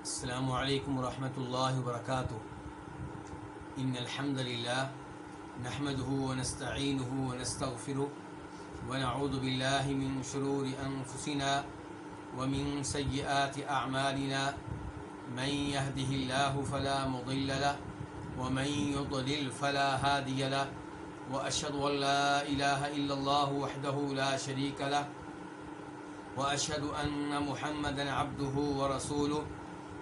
السلام علیکم ورحمۃ اللہ وبرکاتہ ان الحمد للہ نحمده ونستعینه ونستغفره ونعوذ باللہ من شرور انفسنا ومن سیئات اعمالنا من يهده الله فلا مضل له ومن يضلل فلا هادي له واشهد ان لا اله الا الله وحده لا شريك له واشهد ان محمدا عبده ورسوله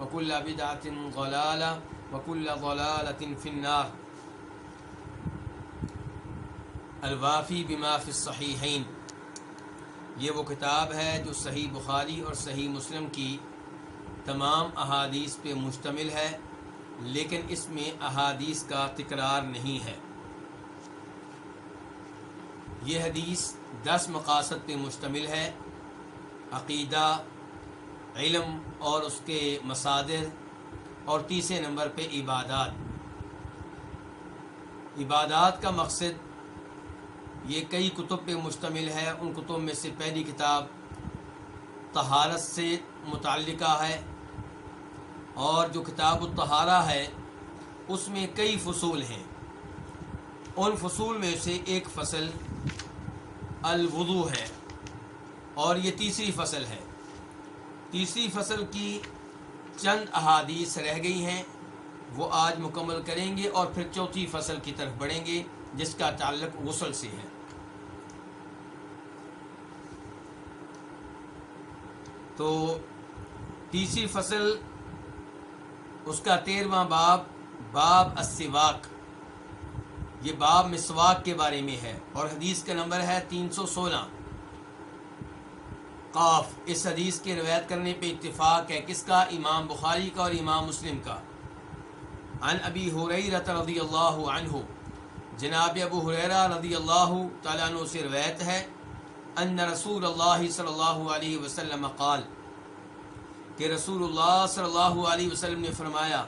وكل بدعة ضلالة وكل ضلالة في النار. الوافی بما فی الصحیحین. یہ وہ کتاب ہے جو صحیح بخاری اور صحیح مسلم کی تمام احادیث پہ مشتمل ہے، لیکن اس میں احادیث کا تکرار نہیں ہے۔ یہ حدیث دس مقاصد پہ مشتمل ہے، عقیدہ علم اور اس کے مصادر اور تیسرے نمبر پہ عبادات۔ عبادات کا مقصد یہ کئی کتب پہ مشتمل ہے، ان کتب میں سے پہلی کتاب طہارت سے متعلقہ ہے اور جو کتاب الطہارہ ہے، اس میں کئی فصول ہیں۔ ان فصول میں سے ایک فصل الوضو ہے اور یہ تیسری فصل ہے۔ تیسری فصل کی چند احادیث رہ گئی ہیں، وہ آج مکمل کریں گے اور پھر چوتھی فصل کی طرف بڑھیں گے، جس کا تعلق غسل سے ہے۔ تو تیسری فصل، اس کا تیرواں باب باب السواک۔ یہ باب مسواک کے بارے میں ہے اور حدیث کا نمبر ہے تین سو سولہ۔ قاف اس حدیث کے روایت کرنے پہ اتفاق ہے کس کا؟ امام بخاری کا اور امام مسلم کا۔ عن ابی حریرت رضی اللہ عنہ۔ جناب ابو حریرہ رضی اللہ تعالیٰ عنہ سے روایت ہے، ان رسول اللہ صلی اللہ علیہ وسلم قال، کہ رسول اللہ صلی اللہ علیہ وسلم نے فرمایا،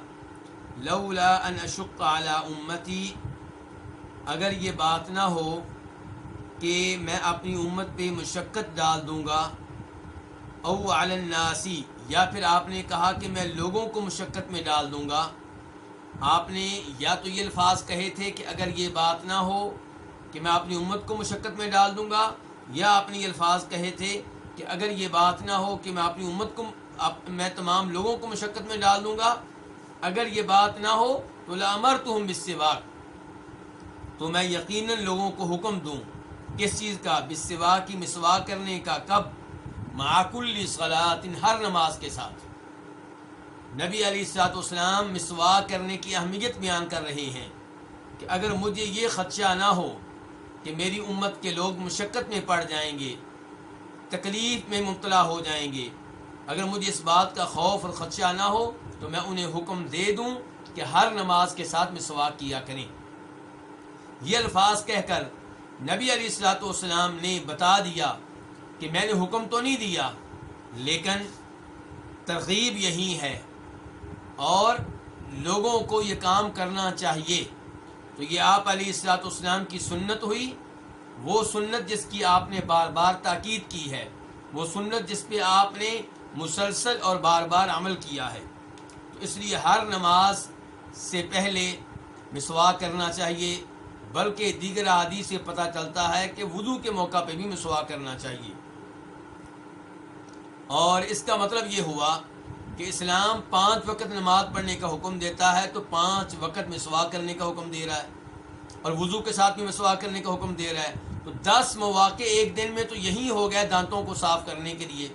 لولا ان اشق علی امتی، اگر یہ بات نہ ہو کہ میں اپنی امت پہ مشقت ڈال دوں گا او الناسی، یا پھر آپ نے کہا کہ میں لوگوں کو مشقت میں ڈال دوں گا؟ آپ نے یا تو یہ الفاظ کہے تھے کہ اگر یہ بات نہ ہو کہ میں اپنی امت کو مشقت میں ڈال دوں گا، یا آپ نے یہ الفاظ کہے تھے کہ اگر یہ بات نہ ہو کہ میں اپنی امت کو میں تمام لوگوں کو مشقت میں ڈال دوں گا، اگر یہ بات نہ ہو تو لامر تو ہم بسواک تو میں یقیناً لوگوں کو حکم دوں، کس چیز کا؟ بسوا کی مسوا کرنے کا، کب؟ معقل صلاحت ہر نماز کے ساتھ۔ نبی علی سات والسلام مسوا کرنے کی اہمیت بیان کر رہے ہیں کہ اگر مجھے یہ خدشہ نہ ہو کہ میری امت کے لوگ مشقت میں پڑ جائیں گے، تکلیف میں مبتلا ہو جائیں گے، اگر مجھے اس بات کا خوف اور خدشہ نہ ہو تو میں انہیں حکم دے دوں کہ ہر نماز کے ساتھ مسواک کیا کریں۔ یہ الفاظ کہہ کر نبی علیہ السلاۃ والسلام نے بتا دیا کہ میں نے حکم تو نہیں دیا، لیکن ترغیب یہی ہے۔ اور لوگوں کو یہ کام کرنا چاہیے۔ تو یہ آپ علیہ السلاۃ والسلام کی سنت ہوئی۔ وہ سنت جس کی آپ نے بار بار تاکید کی ہے۔ وہ سنت جس پہ آپ نے مسلسل اور بار بار عمل کیا ہے۔ تو اس لیے ہر نماز سے پہلے مسوا کرنا چاہیے، بلکہ دیگر عادی سے پتہ چلتا ہے کہ وضو کے موقع پہ بھی مسوا کرنا چاہیے۔ اور اس کا مطلب یہ ہوا کہ اسلام پانچ وقت نماز پڑھنے کا حکم دیتا ہے تو پانچ وقت میں سوا کرنے کا حکم دے رہا ہے اور وضو کے ساتھ بھی مسوا کرنے کا حکم دے رہا ہے تو دس مواقع ایک دن میں تو یہی ہو گیا دانتوں کو صاف کرنے کے لیے۔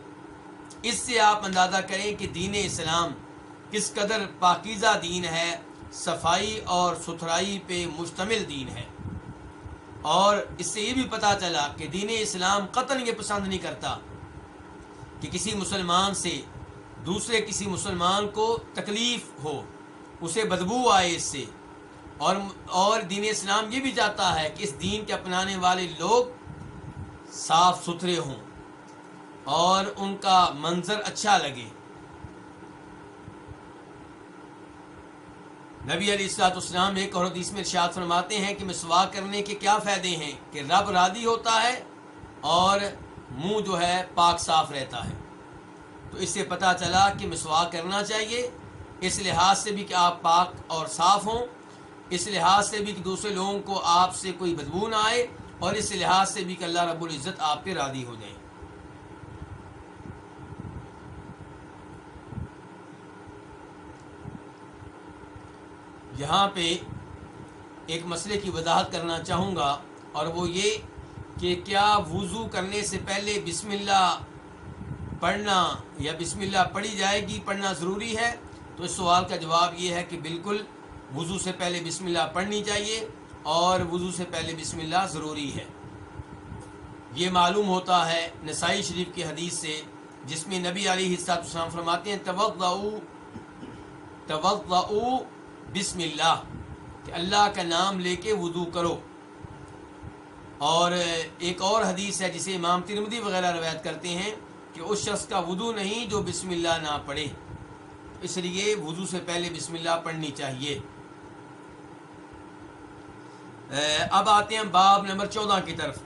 اس سے آپ اندازہ کریں کہ دین اسلام کس قدر پاکیزہ دین ہے، صفائی اور ستھرائی پہ مشتمل دین ہے۔ اور اس سے یہ بھی پتہ چلا کہ دین اسلام قطن یہ پسند نہیں کرتا کہ کسی مسلمان سے دوسرے کسی مسلمان کو تکلیف ہو، اسے بدبو آئے اس سے۔ اور اور دین اسلام یہ بھی چاہتا ہے کہ اس دین کے اپنانے والے لوگ صاف ستھرے ہوں اور ان کا منظر اچھا لگے۔ نبی علیہ السلاط اسلام ایک اور حدیث میں ارشاد فرماتے ہیں کہ مسواک کرنے کے کیا فائدے ہیں؟ کہ رب رادی ہوتا ہے اور منہ جو ہے پاک صاف رہتا ہے۔ تو اس سے پتہ چلا کہ مسواک کرنا چاہیے۔ اس لحاظ سے بھی کہ آپ پاک اور صاف ہوں۔ اس لحاظ سے بھی کہ دوسرے لوگوں کو آپ سے کوئی بدبو نہ آئے۔ اور اس لحاظ سے بھی کہ اللہ رب العزت آپ پہ رادی ہو جائیں یہاں پہ ایک مسئلے کی وضاحت کرنا چاہوں گا اور وہ یہ کہ کیا وضو کرنے سے پہلے بسم اللہ پڑھنا یا بسم اللہ پڑھی جائے گی، پڑھنا ضروری ہے؟ تو اس سوال کا جواب یہ ہے کہ بالکل وضو سے پہلے بسم اللہ پڑھنی چاہیے اور وضو سے پہلے بسم اللہ ضروری ہے۔ یہ معلوم ہوتا ہے نسائی شریف کی حدیث سے، جس میں نبی علیہ السلام فرماتے ہیں توضعو بسم اللہ، کہ اللہ کا نام لے کے وضو کرو۔ اور ایک اور حدیث ہے جسے امام ترمدی وغیرہ روایت کرتے ہیں کہ اس شخص کا وضو نہیں جو بسم اللہ نہ پڑھے۔ اس لیے وضو سے پہلے بسم اللہ پڑھنی چاہیے۔ اب آتے ہیں باب نمبر چودہ کی طرف۔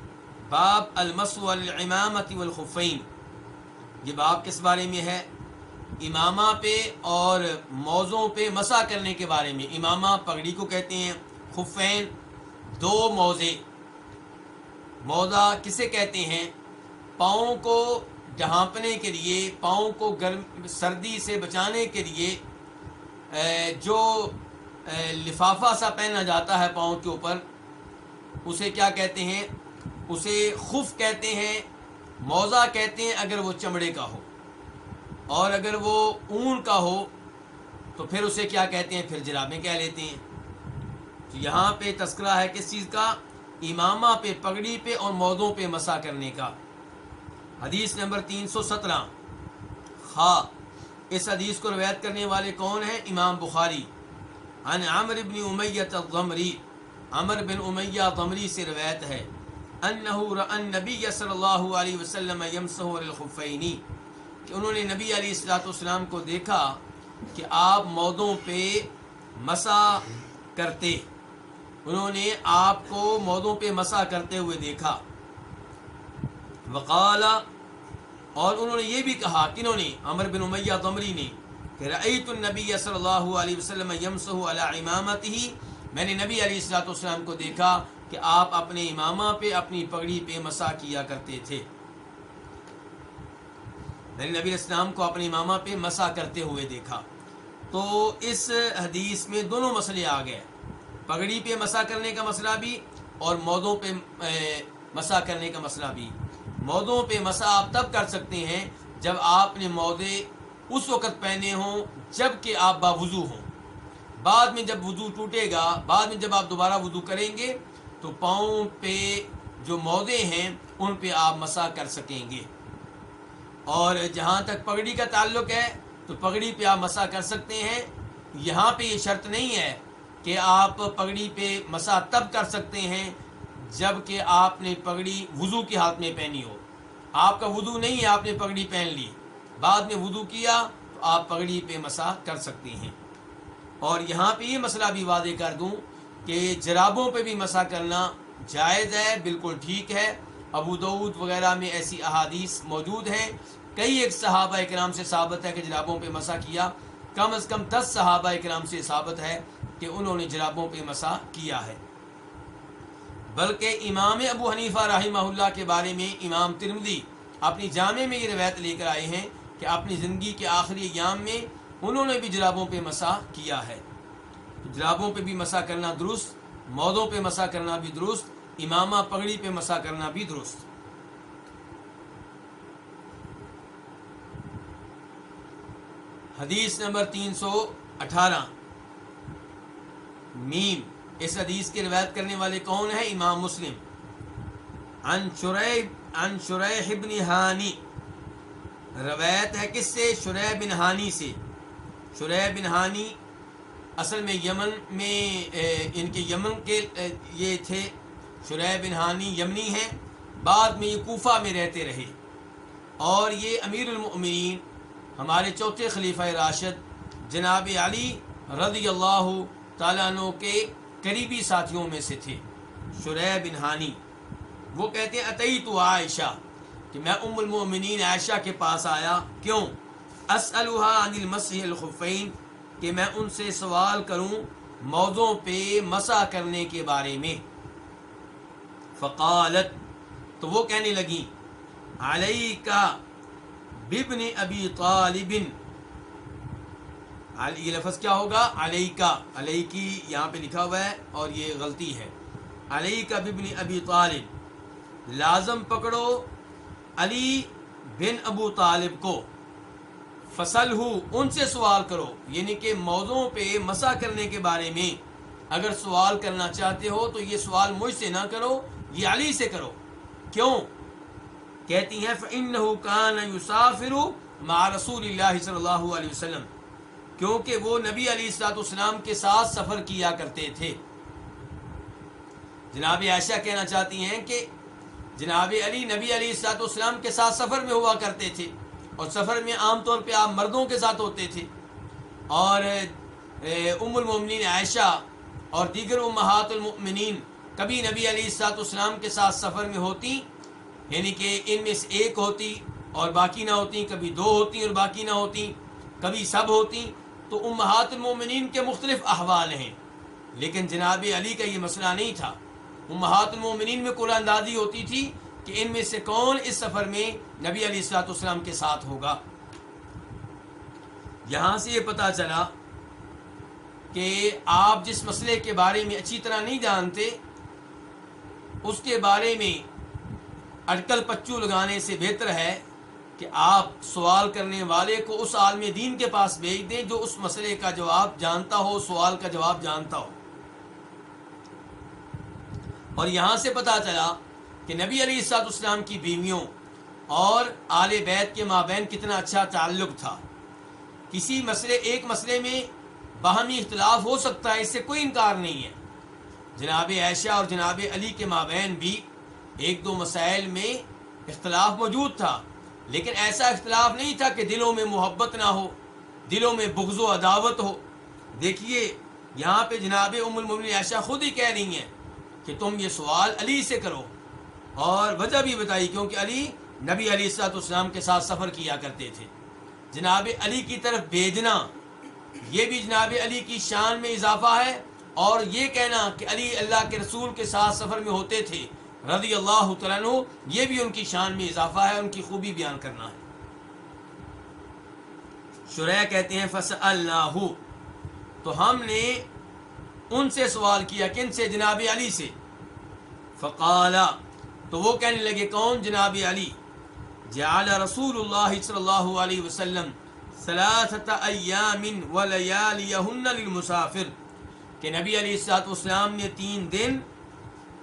باب المسو الامامت والخفین۔ یہ باب کس بارے میں ہے؟ امامہ پہ اور موزوں پہ مسا کرنے کے بارے میں۔ امامہ پگڑی کو کہتے ہیں خفین۔ دو موزے۔ موزہ کسے کہتے ہیں؟ پاؤں کو ڈھانپنے کے لیے، پاؤں کو گرم سردی سے بچانے کے لیے جو لفافہ سا پہنا جاتا ہے پاؤں کے اوپر، اسے کیا کہتے ہیں؟ اسے خف کہتے ہیں موزہ کہتے ہیں اگر وہ چمڑے کا ہو۔ اور اگر وہ اون کا ہو، تو پھر اسے کیا کہتے ہیں؟ پھر جرابیں کہہ لیتے ہیں۔ تو یہاں پہ تذکرہ ہے کس چیز کا؟ امامہ پہ پگڑی پہ اور مودوں پہ مسا کرنے کا۔ حدیث نمبر تین سو سترہ۔ خا اس حدیث کو روایت کرنے والے کون ہیں؟ امام بخاری۔ عن عمر بن امیت الغمری عمر بن امیہ غمری سے روایت ہے۔ انہو رأن نبی صلی اللہ علیہ وسلم یمسہو الخفینی کہ انہوں نے نبی علیہ السلاۃ والسلام کو دیکھا کہ آپ مودوں پہ مسا کرتے۔ انہوں نے آپ کو مودوں پہ مسا کرتے ہوئے دیکھا۔ وقال اور انہوں نے یہ بھی کہا کنہوں نے، عمر بن امیہ غمری نے، کہ رأیت النبی صلی اللہ علیہ وسلم یمسہ علی امامت ہی میں نے نبی علیہ السلاۃ والسلام کو دیکھا کہ آپ اپنے امامہ پہ، اپنی پگڑی پہ مسا کیا کرتے تھے۔ میں نے نبی السلام کو اپنے امامہ پہ مسا کرتے ہوئے دیکھا۔ تو اس حدیث میں دونوں مسئلے آ گئے۔ پگڑی پہ مسا کرنے کا مسئلہ بھی اور مودوں پہ مسا کرنے کا مسئلہ بھی۔ مودوں پہ مسا آپ تب کر سکتے ہیں جب آپ نے مودے اس وقت پہنے ہوں جبکہ آپ باوضو ہوں۔ بعد میں جب وضو ٹوٹے گا، بعد میں جب آپ دوبارہ وضو کریں گے تو پاؤں پہ جو مودے ہیں ان پہ آپ مسا کر سکیں گے۔ اور جہاں تک پگڑی کا تعلق ہے تو پگڑی پہ آپ مسا کر سکتے ہیں۔ یہاں پہ یہ شرط نہیں ہے کہ آپ پگڑی پہ مسا تب کر سکتے ہیں جبکہ آپ نے پگڑی وضو کے ہاتھ میں پہنی ہو۔ آپ کا وضو نہیں ہے، آپ نے پگڑی پہن لی۔ بعد میں وضو کیا تو آپ پگڑی پہ مسا کر سکتے ہیں۔ اور یہاں پہ یہ مسئلہ بھی واضح کر دوں کہ جرابوں پہ بھی مسا کرنا جائز ہے، بالکل ٹھیک ہے۔ ابو دعود وغیرہ میں ایسی احادیث موجود ہیں۔ کئی ایک صحابہ اکرام سے ثابت ہے کہ جرابوں پہ مسا کیا۔ کم از کم دس صحابہ اکرام سے ثابت ہے۔ کہ انہوں نے جرابوں پہ مسا کیا ہے۔ بلکہ امام ابو حنیفہ رحمہ اللہ کے بارے میں امام ترمدی اپنی جامع میں یہ روایت لے کر آئے ہیں کہ اپنی زندگی کے آخری ایام میں انہوں نے بھی جرابوں پہ مسا کیا ہے۔ جرابوں پہ بھی مسا کرنا درست، مودوں پہ مسا کرنا بھی درست، امامہ پگڑی پہ مسا کرنا بھی درست۔ حدیث نمبر تین سو اٹھارہ۔ میم، اس حدیث کی روایت کرنے والے کون ہیں؟ امام مسلم۔ ان شریح ان شریح بن ہانی روایت ہے کس سے؟ شریح بن ہانی سے۔ شریح بن ہانی اصل میں یمن میں ان کے یمن کے یہ تھے۔ شریح بن ہانی یمنی ہیں۔ بعد میں یہ کوفہ میں رہتے رہے۔ اور یہ امیر المؤمنین، ہمارے چوتھے خلیفہ راشد جناب علی رضی اللہ تعالیٰ عنہ کے قریبی ساتھیوں میں سے تھے۔ شریح بن ہانی وہ کہتے ہیں عطی تو عائشہ۔ کہ میں ام المؤمنین عائشہ کے پاس آیا۔ کیوں؟ اسلحہ عن المسیح الخفین۔ کہ میں ان سے سوال کروں موضوع پہ مسا کرنے کے بارے میں۔ فقالت، تو وہ کہنے لگی علیہ کا ببن ابی طالب یہ لفظ کیا ہوگا؟ علیہ کا علیہ کی یہاں پہ لکھا ہوا ہے اور یہ غلطی ہے. علیہ کا ببن ابی طالب. لازم پکڑو علی بن ابو طالب کو. فصل ہو ان سے سوال کرو. یعنی کہ موضوع پہ مسا کرنے کے بارے میں. اگر سوال کرنا چاہتے ہو تو یہ سوال مجھ سے نہ کرو، یہ علی سے کرو. کیوں؟ کہتی ہیں، فَإِنَّهُ كَانَ يُسَافِرُ مَعَ رسول اللہ صلی اللہ علیہ وسلم. کیونکہ وہ نبی علی السلاط اسلام کے ساتھ سفر کیا کرتے تھے۔ جناب عائشہ کہنا چاہتی ہیں کہ جناب علی نبی علی السلاط اسلام کے ساتھ سفر میں ہوا کرتے تھے اور سفر میں عام طور پہ آپ مردوں کے ساتھ ہوتے تھے۔ اور ام المومنین عائشہ اور دیگر امہات المؤمنین کبھی نبی علی السلاط اسلام کے ساتھ سفر میں ہوتی یعنی کہ ان میں سے ایک ہوتی اور باقی نہ ہوتی، کبھی دو ہوتی اور باقی نہ ہوتی، کبھی سب ہوتی۔ تو امہات المومنین کے مختلف احوال ہیں۔ لیکن جناب علی کا یہ مسئلہ نہیں تھا۔ امہات المومنین میں قرآن اندازی ہوتی تھی کہ ان میں سے کون اس سفر میں نبی علی السلاط اسلام کے ساتھ ہوگا۔ یہاں سے یہ پتہ چلا کہ آپ جس مسئلے کے بارے میں اچھی طرح نہیں جانتے، اس کے بارے میں اٹکل پچو لگانے سے بہتر ہے۔ کہ آپ سوال کرنے والے کو اس عالم دین کے پاس بھیج دیں جو اس مسئلے کا جواب جانتا ہو، سوال کا جواب جانتا ہو۔ اور یہاں سے پتہ چلا کہ نبی علی اسات اسلام کی بیویوں اور آل بیت کے مابین کتنا اچھا تعلق تھا۔ کسی مسئلے، ایک مسئلے میں باہمی اختلاف ہو سکتا ہے، اس سے کوئی انکار نہیں ہے۔ جناب عائشہ اور جناب علی کے مابین بھی ایک دو مسائل میں اختلاف موجود تھا۔ لیکن ایسا اختلاف نہیں تھا کہ دلوں میں محبت نہ ہو، دلوں میں بغض و عداوت ہو۔ دیکھیے، یہاں پہ جناب ام المن عائشہ خود ہی کہہ رہی ہیں کہ تم یہ سوال علی سے کرو۔ اور وجہ بھی بتائی، کیونکہ علی نبی علی السلاط اسلام کے ساتھ سفر کیا کرتے تھے۔ جناب علی کی طرف بھیجنا، یہ بھی جناب علی کی شان میں اضافہ ہے۔ اور یہ کہنا کہ علی اللہ کے رسول کے ساتھ سفر میں ہوتے تھے۔ رضی اللہ تعالیٰ یہ بھی ان کی شان میں اضافہ ہے، ان کی خوبی بیان کرنا ہے۔ شرح کہتے ہیں فص اللہ تو ہم نے ان سے سوال کیا، کن سے؟ جناب علی سے۔ فقالا تو وہ کہنے لگے، کون جناب علی؟ جعل رسول اللہ صلی اللہ علیہ وسلم ثلاثت ایام للمسافر۔ کہ نبی علیہ السلام نے تین دن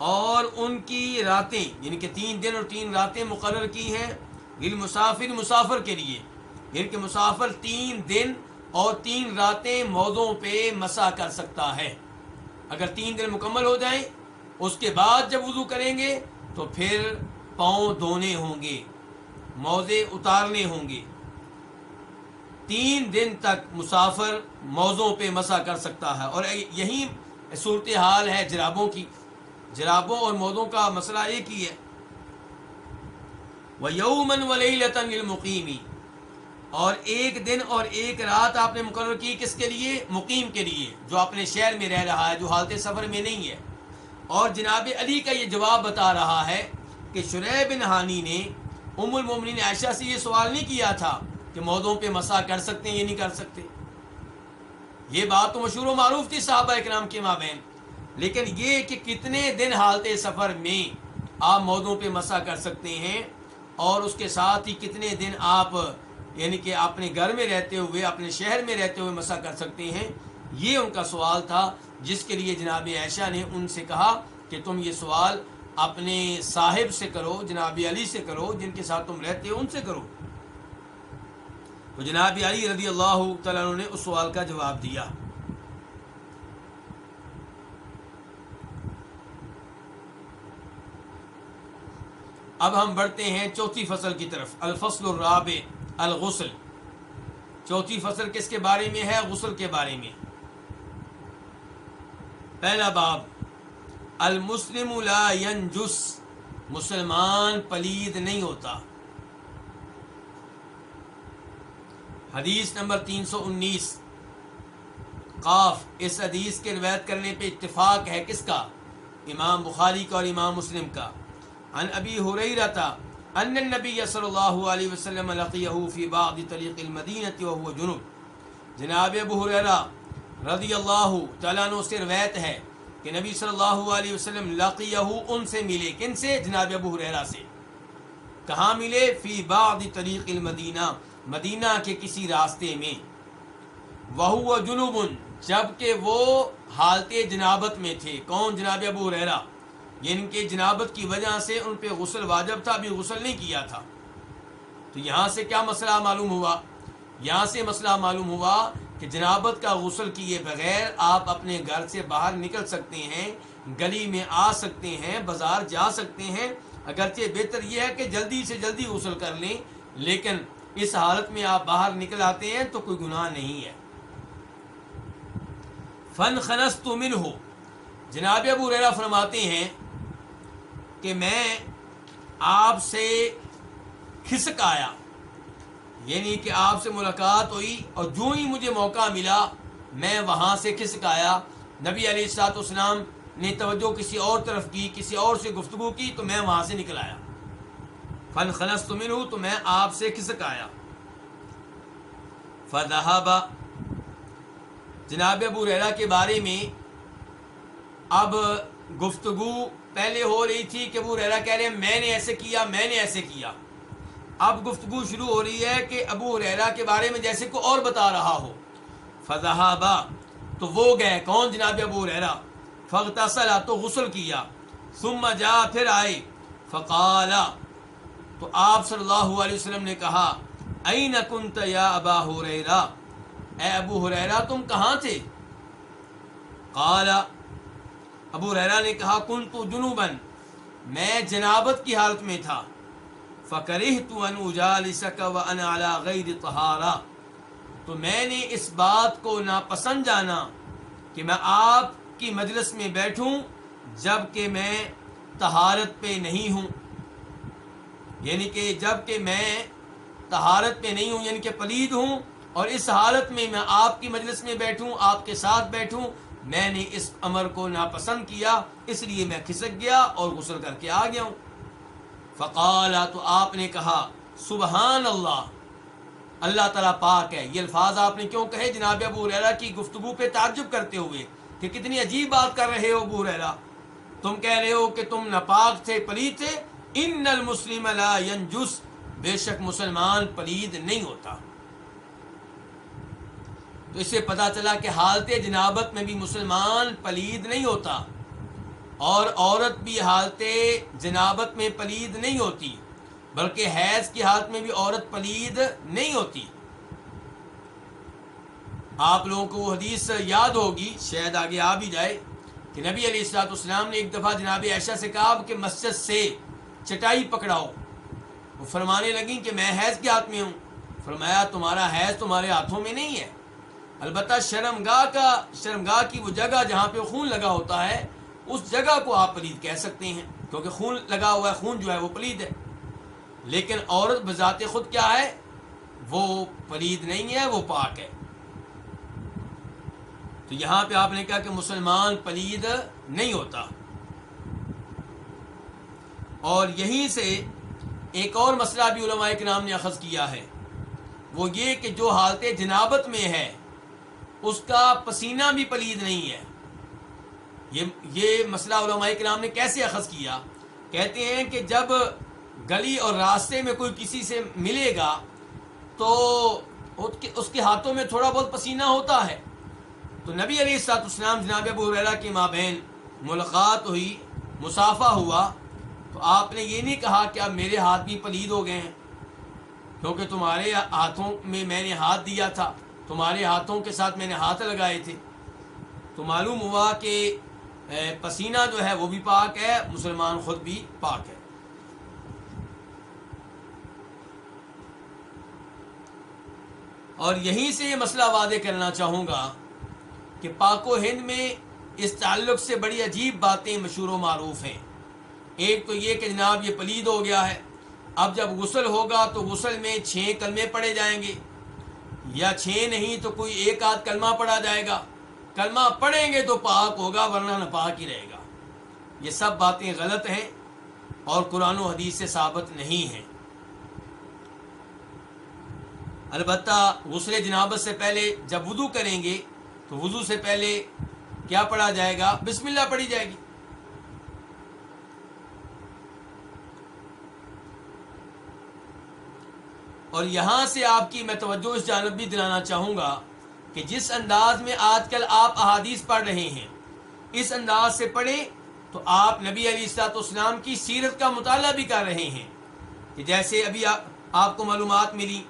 اور ان کی راتیں یعنی کہ تین دن اور تین راتیں مقرر کی ہیں دل مسافر مسافر کے لیے۔ یعنی کہ مسافر تین دن اور تین راتیں موضوع پہ مسا کر سکتا ہے۔ اگر تین دن مکمل ہو جائیں، اس کے بعد جب وضو کریں گے، تو پھر پاؤں دھونے ہوں گے، موزے اتارنے ہوں گے۔ تین دن تک مسافر موضوع پہ مسا کر سکتا ہے۔ اور یہی صورتحال ہے جرابوں کی۔ جرابوں اور مودوں کا مسئلہ ایک ہی ہے۔ وہ یومن ولی المقیمی اور ایک دن اور ایک رات آپ نے مقرر کی کس کے لیے؟ مقیم کے لیے، جو اپنے شہر میں رہ رہا ہے، جو حالت سفر میں نہیں ہے۔ اور جناب علی کا یہ جواب بتا رہا ہے کہ شریح بن ہانی نے ام المومنین عائشہ سے یہ سوال نہیں کیا تھا کہ مودوں پہ مسا کر سکتے ہیں یہ نہیں کر سکتے۔ یہ بات تو مشہور و معروف تھی صحابہ اکرام کے مابین۔ لیکن یہ کہ کتنے دن حالت سفر میں آپ مودوں پہ مسا کر سکتے ہیں اور اس کے ساتھ ہی کتنے دن آپ یعنی کہ اپنے گھر میں رہتے ہوئے، اپنے شہر میں رہتے ہوئے مسا کر سکتے ہیں، یہ ان کا سوال تھا۔ جس کے لیے جناب عائشہ نے ان سے کہا کہ تم یہ سوال اپنے صاحب سے کرو، جناب علی سے کرو، جن کے ساتھ تم رہتے ہو، ان سے کرو۔ تو جناب علی رضی اللہ تعالیٰ نے اس سوال کا جواب دیا۔ اب ہم بڑھتے ہیں چوتھی فصل کی طرف، الفصل الرابع، الغسل. چوتھی فصل کس کے بارے میں ہے؟ غسل کے بارے میں. پہلا باب، المسلم لا ينجس مسلمان پلید نہیں ہوتا. حدیث نمبر تین سو انیس. قاف، اس حدیث کے روایت کرنے پہ اتفاق ہے کس کا؟ امام بخاری کا اور امام مسلم کا. عن ابی حریرہ ان النبی صلی اللہ علیہ وسلم لقیہ فی بعض طریق المدینہ وهو جنوب۔ جناب ابو حریرہ رضی اللہ تعالیٰ عنہ سے روایت ہے کہ نبی صلی اللہ علیہ وسلم لقیہ ان سے ملے۔ کن سے؟ جناب ابو حریرہ سے۔ کہاں ملے؟ فی بعض طریق المدینہ، مدینہ کے کسی راستے میں۔ وہ جنوب جبکہ وہ حالت جنابت میں تھے۔ کون جناب ابو ریرا یعنی کہ جنابت کی وجہ سے ان پہ غسل واجب تھا، ابھی غسل نہیں کیا تھا۔ تو یہاں سے کیا مسئلہ معلوم ہوا؟ یہاں سے مسئلہ معلوم ہوا کہ جنابت کا غسل کیے بغیر آپ اپنے گھر سے باہر نکل سکتے ہیں، گلی میں آ سکتے ہیں، بازار جا سکتے ہیں۔ اگرچہ بہتر یہ ہے کہ جلدی سے جلدی غسل کر لیں، لیکن اس حالت میں آپ باہر نکل آتے ہیں تو کوئی گناہ نہیں ہے۔ فن خنس تو من ہو جناب ابو ریرا فرماتے ہیں کہ میں آپ سے کھسک آیا۔ یعنی کہ آپ سے ملاقات ہوئی اور جو ہی مجھے موقع ملا، میں وہاں سے کھسک آیا۔ نبی علیہ السلاط اسلام نے توجہ کسی اور طرف کی، کسی اور سے گفتگو کی، تو میں وہاں سے نکل آیا۔ فن خنس تو ہوں تو میں آپ سے کھسک آیا۔ فدہبا جناب ابو ریرا کے بارے میں اب گفتگو پہلے ہو رہی تھی کہ ابو ریرا کہہ رہے ہیں، میں نے ایسے کیا، میں نے ایسے کیا۔ اب گفتگو شروع ہو رہی ہے کہ ابو ریرا کے بارے میں جیسے کوئی اور بتا رہا ہو۔ فضحابہ تو وہ گئے۔ کون جناب ابو ریرا؟ فغتسلا تو غسل کیا۔ ثم جا، پھر آئے۔ فقالا، تو آپ صلی اللہ علیہ وسلم نے کہا این کنت یا ابا حریرا اے ابو حریرا تم کہاں تھے؟ قالا ابو ریرا نے کہا کن تو جنوبن میں جنابت کی حالت میں تھا۔ فکرہ تو ان اجالسک و ان غیر تو میں نے اس بات کو ناپسند جانا کہ میں آپ کی مجلس میں بیٹھوں جبکہ میں طہارت پہ نہیں ہوں۔ یعنی کہ جبکہ میں طہارت پہ نہیں ہوں یعنی کہ پلید ہوں اور اس حالت میں میں آپ کی مجلس میں بیٹھوں، آپ کے ساتھ بیٹھوں میں نے اس امر کو ناپسند کیا، اس لیے میں کھسک گیا اور غسل کر کے آ گیا ہوں۔ فقالا، تو آپ نے کہا، سبحان اللہ اللہ تعالیٰ پاک ہے۔ یہ الفاظ آپ نے کیوں کہے؟ جناب ابو ریرا کی گفتگو پہ تعجب کرتے ہوئے۔ کہ کتنی عجیب بات کر رہے ہو ابو ریرا تم کہہ رہے ہو کہ تم ناپاک تھے، پلید تھے۔ ان المسلم لا ینجس۔ بے شک مسلمان پلید نہیں ہوتا۔ تو اس سے پتا چلا کہ حالت جنابت میں بھی مسلمان پلید نہیں ہوتا اور عورت بھی حالت جنابت میں پلید نہیں ہوتی، بلکہ حیض کی حالت میں بھی عورت پلید نہیں ہوتی۔ آپ لوگوں کو وہ حدیث یاد ہوگی، شاید آگے آ بھی جائے، کہ نبی علیہ السلاط اسلام نے ایک دفعہ جناب عائشہ سے کہا کہ مسجد سے چٹائی پکڑاؤ۔ وہ فرمانے لگیں کہ میں حیض کے ہاتھ میں ہوں۔ فرمایا، تمہارا حیض تمہارے ہاتھوں میں نہیں ہے۔ البتہ شرمگاہ کا شرمگاہ کی وہ جگہ جہاں پہ خون لگا ہوتا ہے، اس جگہ کو آپ پلید کہہ سکتے ہیں، کیونکہ خون لگا ہوا ہے، خون جو ہے وہ پلید ہے۔ لیکن عورت بذات خود کیا ہے؟ وہ پلید نہیں ہے، وہ پاک ہے۔ تو یہاں پہ آپ نے کہا کہ مسلمان پلید نہیں ہوتا۔ اور یہیں سے ایک اور مسئلہ بھی علماء کے نام نے اخذ کیا ہے۔ وہ یہ کہ جو حالت جنابت میں ہے اس کا پسینہ بھی پلید نہیں ہے۔ یہ یہ مسئلہ علماء کرام نے کیسے اخذ کیا؟ کہتے ہیں کہ جب گلی اور راستے میں کوئی کسی سے ملے گا تو اس کے ہاتھوں میں تھوڑا بہت پسینہ ہوتا ہے۔ تو نبی علیہ السلاط اسلام جناب ابو ریرا کی ماں بہن ملاقات ہوئی، مسافہ ہوا۔ تو آپ نے یہ نہیں کہا کہ اب میرے ہاتھ بھی پلید ہو گئے ہیں، کیونکہ تمہارے ہاتھوں میں میں نے ہاتھ دیا تھا۔ تمہارے ہاتھوں کے ساتھ میں نے ہاتھ لگائے تھے۔ تو معلوم ہوا کہ پسینہ جو ہے وہ بھی پاک ہے، مسلمان خود بھی پاک ہے۔ اور یہیں سے یہ مسئلہ واضح کرنا چاہوں گا کہ پاک و ہند میں اس تعلق سے بڑی عجیب باتیں مشہور و معروف ہیں۔ ایک تو یہ کہ جناب یہ پلید ہو گیا ہے۔ اب جب غسل ہوگا تو غسل میں چھ کلمے پڑے جائیں گے۔ یا چھ نہیں تو کوئی ایک آدھ کلمہ پڑھا جائے گا۔ کلمہ پڑھیں گے تو پاک ہوگا، ورنہ نہ پاک ہی رہے گا۔ یہ سب باتیں غلط ہیں اور قرآن و حدیث سے ثابت نہیں ہیں۔ البتہ غسل جنابت سے پہلے جب وضو کریں گے تو وضو سے پہلے کیا پڑھا جائے گا؟ بسم اللہ پڑھی جائے گی۔ اور یہاں سے آپ کی میں توجہ اس جانب بھی دلانا چاہوں گا کہ جس انداز میں آج کل آپ احادیث پڑھ رہے ہیں، اس انداز سے پڑھیں تو آپ نبی علی السلاط اسلام کی سیرت کا مطالعہ بھی کر رہے ہیں۔ کہ جیسے ابھی آپ کو معلومات ملی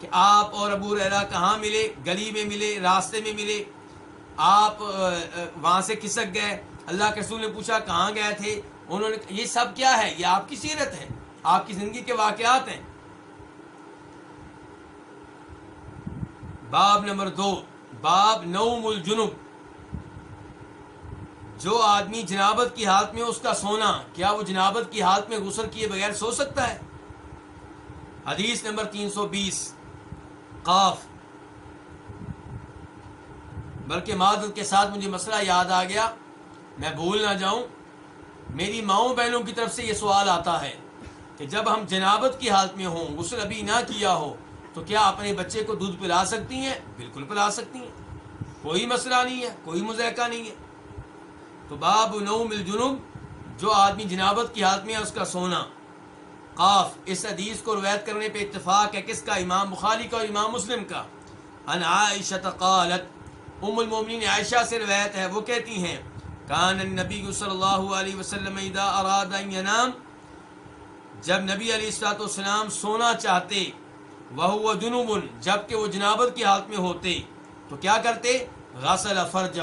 کہ آپ اور ابو ریرا کہاں ملے، گلی میں ملے، راستے میں ملے، آپ وہاں سے کھسک گئے، اللہ کے رسول نے پوچھا کہاں گئے تھے؟ انہوں نے، یہ سب کیا ہے؟ یہ آپ کی سیرت ہے، آپ کی زندگی کے واقعات ہیں۔ باب نمبر دو، باب نوم الجنوب جو آدمی جنابت کی حالت میں اس کا سونا، کیا وہ جنابت کی حالت میں غسل کیے بغیر سو سکتا ہے؟ حدیث نمبر تین سو بیس، قاف۔ بلکہ معذرت کے ساتھ مجھے مسئلہ یاد آ گیا، میں بھول نہ جاؤں۔ میری ماؤں بہنوں کی طرف سے یہ سوال آتا ہے کہ جب ہم جنابت کی حالت میں ہوں، غسل ابھی نہ کیا ہو تو کیا اپنے بچے کو دودھ پلا سکتی ہیں؟ بالکل پلا سکتی ہیں۔ کوئی مسئلہ نہیں ہے، کوئی مذائقہ نہیں ہے۔ تو باب نو مل جنوب جو آدمی جنابت کی حالت میں ہے، اس کا سونا۔ قاف، اس حدیث کو روایت کرنے پہ اتفاق ہے کس کا؟ امام بخاری کا اور امام مسلم کا۔ ان عائشہ قالت، ام المومنین عائشہ سے روایت ہے، وہ کہتی ہیں، کان النبی صلی اللہ علیہ وسلم اذا اراد ان ینام، جب نبی علیہ الصلوۃ والسلام سونا چاہتے وہ جنوب جبکہ وہ جنابت کی حالت میں ہوتے۔ تو کیا کرتے؟ غسل فرجہ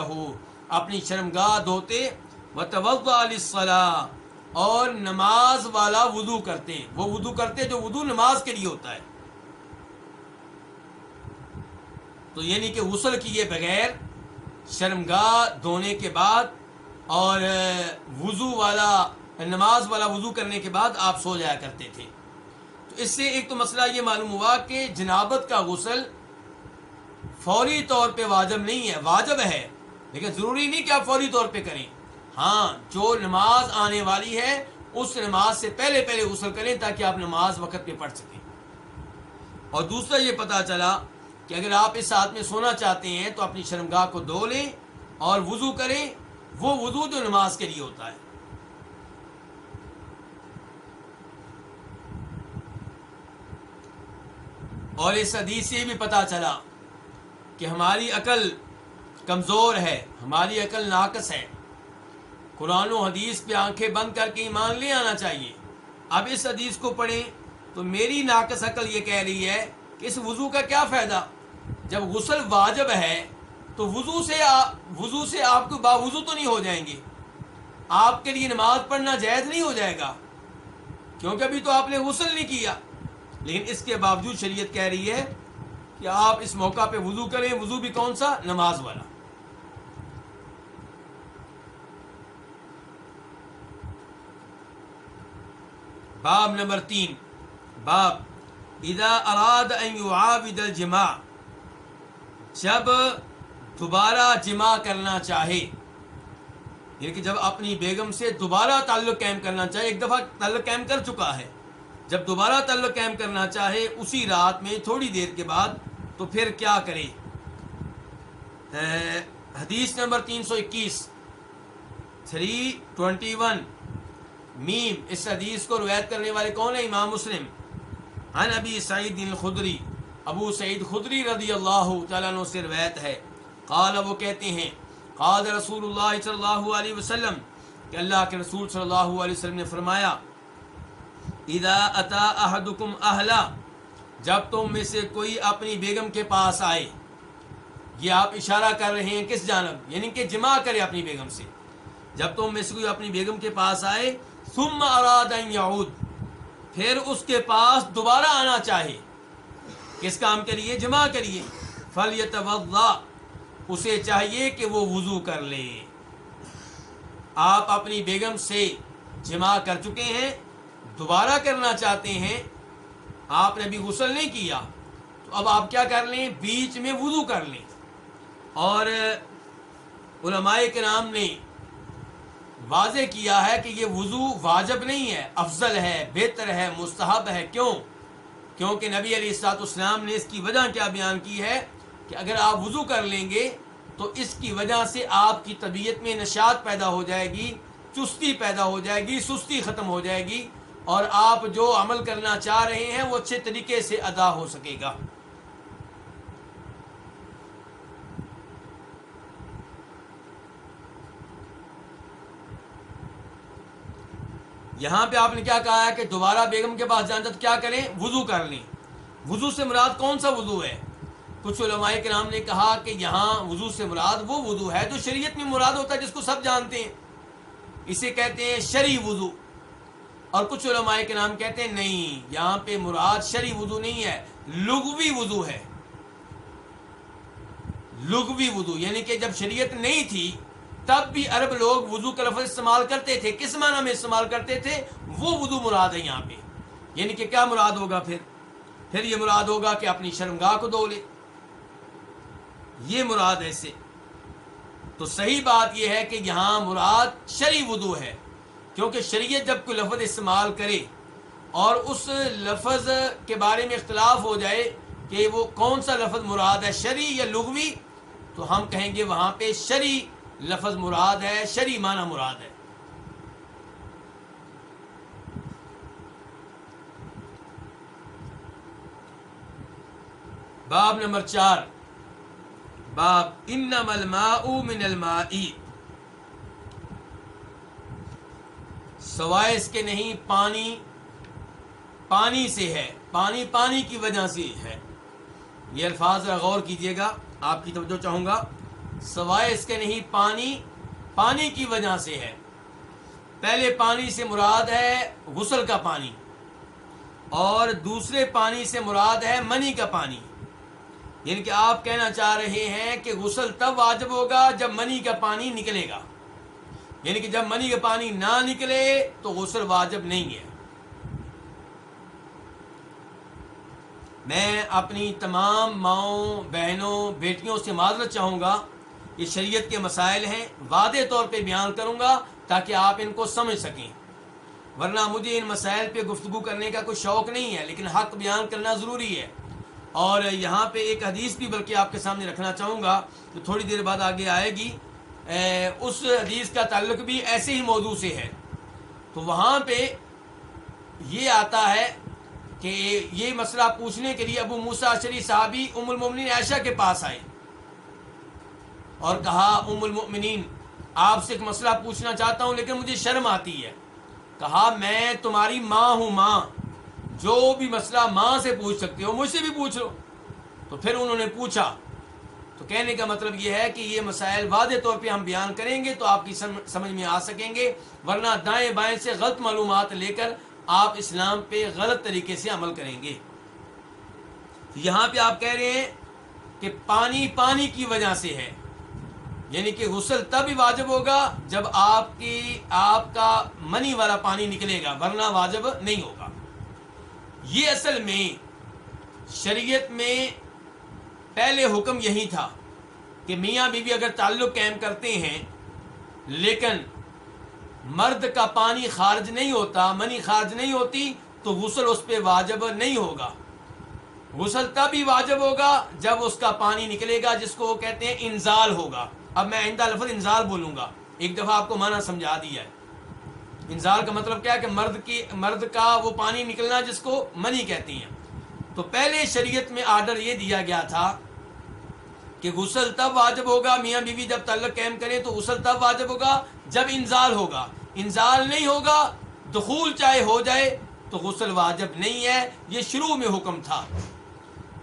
اپنی شرمگاہ دھوتے و توضلاح اور نماز والا وضو کرتے۔ وہ وضو کرتے جو وضو نماز کے لیے ہوتا ہے۔ تو یعنی کہ غسل کیے بغیر شرمگاہ دھونے کے بعد اور وضو والا، نماز والا وضو کرنے کے بعد آپ سو جایا کرتے تھے۔ اس سے ایک تو مسئلہ یہ معلوم ہوا کہ جنابت کا غسل فوری طور پہ واجب نہیں ہے، واجب ہے، لیکن ضروری نہیں کہ آپ فوری طور پہ کریں۔ ہاں جو نماز آنے والی ہے، اس نماز سے پہلے پہلے غسل کریں تاکہ آپ نماز وقت پہ پڑھ سکیں۔ اور دوسرا یہ پتا چلا کہ اگر آپ اس ساتھ میں سونا چاہتے ہیں تو اپنی شرمگاہ کو دھو لیں اور وضو کریں۔ وہ وضو جو نماز کے لیے ہوتا ہے۔ اور اس حدیث سے بھی پتہ چلا کہ ہماری عقل کمزور ہے، ہماری عقل ناقص ہے۔ قرآن و حدیث پہ آنکھیں بند کر کے ایمان لے آنا چاہیے۔ اب اس حدیث کو پڑھیں تو میری ناقص عقل یہ کہہ رہی ہے کہ اس وضو کا کیا فائدہ؟ جب غسل واجب ہے تو وضو سے وضو سے آپ کو باوضو تو نہیں ہو جائیں گے۔ آپ کے لیے نماز پڑھنا جائز نہیں ہو جائے گا۔ کیونکہ ابھی تو آپ نے غسل نہیں کیا۔ لیکن اس کے باوجود شریعت کہہ رہی ہے کہ آپ اس موقع پہ وضو کریں، وضو بھی کون سا؟ نماز والا۔ باب نمبر تین۔ باب اذا اراد ان يعاود الجماع۔ جب دوبارہ جمع کرنا چاہے یعنی کہ جب اپنی بیگم سے دوبارہ تعلق قائم کرنا چاہے، ایک دفعہ تعلق قائم کر چکا ہے جب دوبارہ تعلق قائم کرنا چاہے اسی رات میں تھوڑی دیر کے بعد تو پھر کیا کرے؟ حدیث نمبر تین سو اکیس، تھری ٹوینٹی ون، میم، اس حدیث کو روایت کرنے والے کون ہیں؟ امام مسلم۔ عن ابی سعید الخدری، ابو سعید خدری رضی اللہ تعالیٰ عنہ سے روایت ہے۔ قال، وہ کہتے ہیں، قال رسول اللہ صلی اللہ علیہ وسلم، کہ اللہ کے رسول صلی اللہ علیہ وسلم نے فرمایا اذا اتا احدکم اہلا جب تم میں سے کوئی اپنی بیگم کے پاس آئے، یہ آپ اشارہ کر رہے ہیں کس جانب؟ یعنی کہ جمع کرے اپنی بیگم سے۔ جب تم میں سے کوئی اپنی بیگم کے پاس آئے، ثم اراد ان یعود پھر اس کے پاس دوبارہ آنا چاہے۔ کس کام کے لیے؟ جمع کریے فل اسے چاہیے کہ وہ وضو کر لے۔ آپ اپنی بیگم سے جمع کر چکے ہیں۔ دوبارہ کرنا چاہتے ہیں، آپ نے ابھی غسل نہیں کیا، تو اب آپ کیا کر لیں؟ بیچ میں وضو کر لیں۔ اور علماء کے نام نے واضح کیا ہے کہ یہ وضو واجب نہیں ہے، افضل ہے، بہتر ہے، مستحب ہے۔ کیوں؟ کیونکہ نبی علیہ السلاط اسلام نے اس کی وجہ کیا بیان کی ہے کہ اگر آپ وضو کر لیں گے تو اس کی وجہ سے آپ کی طبیعت میں نشاط پیدا ہو جائے گی، چستی پیدا ہو جائے گی، سستی ختم ہو جائے گی۔ اور آپ جو عمل کرنا چاہ رہے ہیں وہ اچھے طریقے سے ادا ہو سکے گا۔ یہاں پہ آپ نے کیا کہا ہے کہ دوبارہ بیگم کے پاس جانا تو کیا کریں؟ وضو کر لیں۔ وضو سے مراد کون سا وضو ہے؟ کچھ علماء کے نام نے کہا کہ یہاں وضو سے مراد وہ وضو ہے جو شریعت میں مراد ہوتا ہے جس کو سب جانتے ہیں۔ اسے کہتے ہیں شری وضو۔ اور کچھ علماء کے نام کہتے ہیں، نہیں، یہاں پہ مراد شری وضو نہیں ہے، لغوی وضو ہے۔ لغوی وضو یعنی کہ جب شریعت نہیں تھی، تب بھی عرب لوگ وضو کا لفظ استعمال کرتے تھے، کس معنی میں استعمال کرتے تھے؟ وہ وضو مراد ہے یہاں پہ۔ یعنی کہ کیا مراد ہوگا پھر؟ پھر یہ مراد ہوگا کہ اپنی شرمگاہ کو دو لے۔ یہ مراد ایسے۔ تو صحیح بات یہ ہے کہ یہاں مراد شری وضو ہے۔ کیونکہ شریعت جب کوئی لفظ استعمال کرے اور اس لفظ کے بارے میں اختلاف ہو جائے کہ وہ کون سا لفظ مراد ہے شری یا لغوی، تو ہم کہیں گے وہاں پہ شری لفظ مراد ہے شری معنی مراد ہے۔ باب نمبر چار۔ باب، انما الماء من الماء۔ سوائے اس کے نہیں، پانی پانی سے ہے۔ پانی پانی کی وجہ سے ہے۔ یہ الفاظ غور کیجیے گا۔ آپ کی توجہ چاہوں گا۔ سوائے اس کے نہیں، پانی پانی کی وجہ سے ہے۔ پہلے پانی سے مراد ہے غسل کا پانی۔ اور دوسرے پانی سے مراد ہے منی کا پانی۔ یعنی کہ آپ کہنا چاہ رہے ہیں کہ غسل تب واجب ہوگا جب منی کا پانی نکلے گا۔ یعنی کہ جب منی کا پانی نہ نکلے تو غسل واجب نہیں ہے۔ میں اپنی تمام ماؤں، بہنوں، بیٹیوں سے معذرت چاہوں گا یہ شریعت کے مسائل ہیں، واضح طور پہ بیان کروں گا تاکہ آپ ان کو سمجھ سکیں۔ ورنہ مجھے ان مسائل پہ گفتگو کرنے کا کوئی شوق نہیں ہے، لیکن حق بیان کرنا ضروری ہے۔ اور یہاں پہ ایک حدیث بھی بلکہ آپ کے سامنے رکھنا چاہوں گا جو تھوڑی دیر بعد آگے آئے گی۔ اس حدیث کا تعلق بھی ایسے ہی موضوع سے ہے۔ تو وہاں پہ یہ آتا ہے کہ یہ مسئلہ پوچھنے کے لیے ابو موسا شری صحابی ام المومنین عائشہ کے پاس آئے اور کہا، ام المؤمنین آپ سے ایک مسئلہ پوچھنا چاہتا ہوں، لیکن مجھے شرم آتی ہے۔ کہا، میں تمہاری ماں ہوں، ماں۔ جو بھی مسئلہ ماں سے پوچھ سکتے ہو، مجھ سے بھی پوچھ لو۔ تو پھر انہوں نے پوچھا تو کہنے کا مطلب یہ ہے کہ یہ مسائل واضح طور پہ ہم بیان کریں گے تو آپ کی سمجھ میں آ سکیں گے، ورنہ دائیں بائیں سے غلط معلومات لے کر آپ اسلام پہ غلط طریقے سے عمل کریں گے۔ یہاں پہ آپ کہہ رہے ہیں کہ پانی پانی کی وجہ سے ہے۔ یعنی کہ غسل تب ہی واجب ہوگا جب آپ کی آپ کا منی والا پانی نکلے گا، ورنہ واجب نہیں ہوگا۔ یہ اصل میں شریعت میں پہلے حکم یہی تھا کہ میاں بیوی اگر تعلق قائم کرتے ہیں، لیکن مرد کا پانی خارج نہیں ہوتا، منی خارج نہیں ہوتی، تو غسل اس پہ واجب نہیں ہوگا۔ غسل تب ہی واجب ہوگا جب اس کا پانی نکلے گا، جس کو وہ کہتے ہیں انزال ہوگا۔ اب میں آئندہ لفظ انزال بولوں گا۔ ایک دفعہ آپ کو معنی سمجھا دیا ہے۔ انزال کا مطلب کیا ہے کہ مرد کی، مرد کا وہ پانی نکلنا جس کو منی کہتی ہیں۔ تو پہلے شریعت میں آرڈر یہ دیا گیا تھا کہ غسل تب واجب ہوگا، میاں بیوی جب تعلق قائم کریں تو غسل تب واجب ہوگا، جب انزال ہوگا۔ انزال نہیں ہوگا، دخول چاہے ہو جائے تو غسل واجب نہیں ہے، یہ شروع میں حکم تھا۔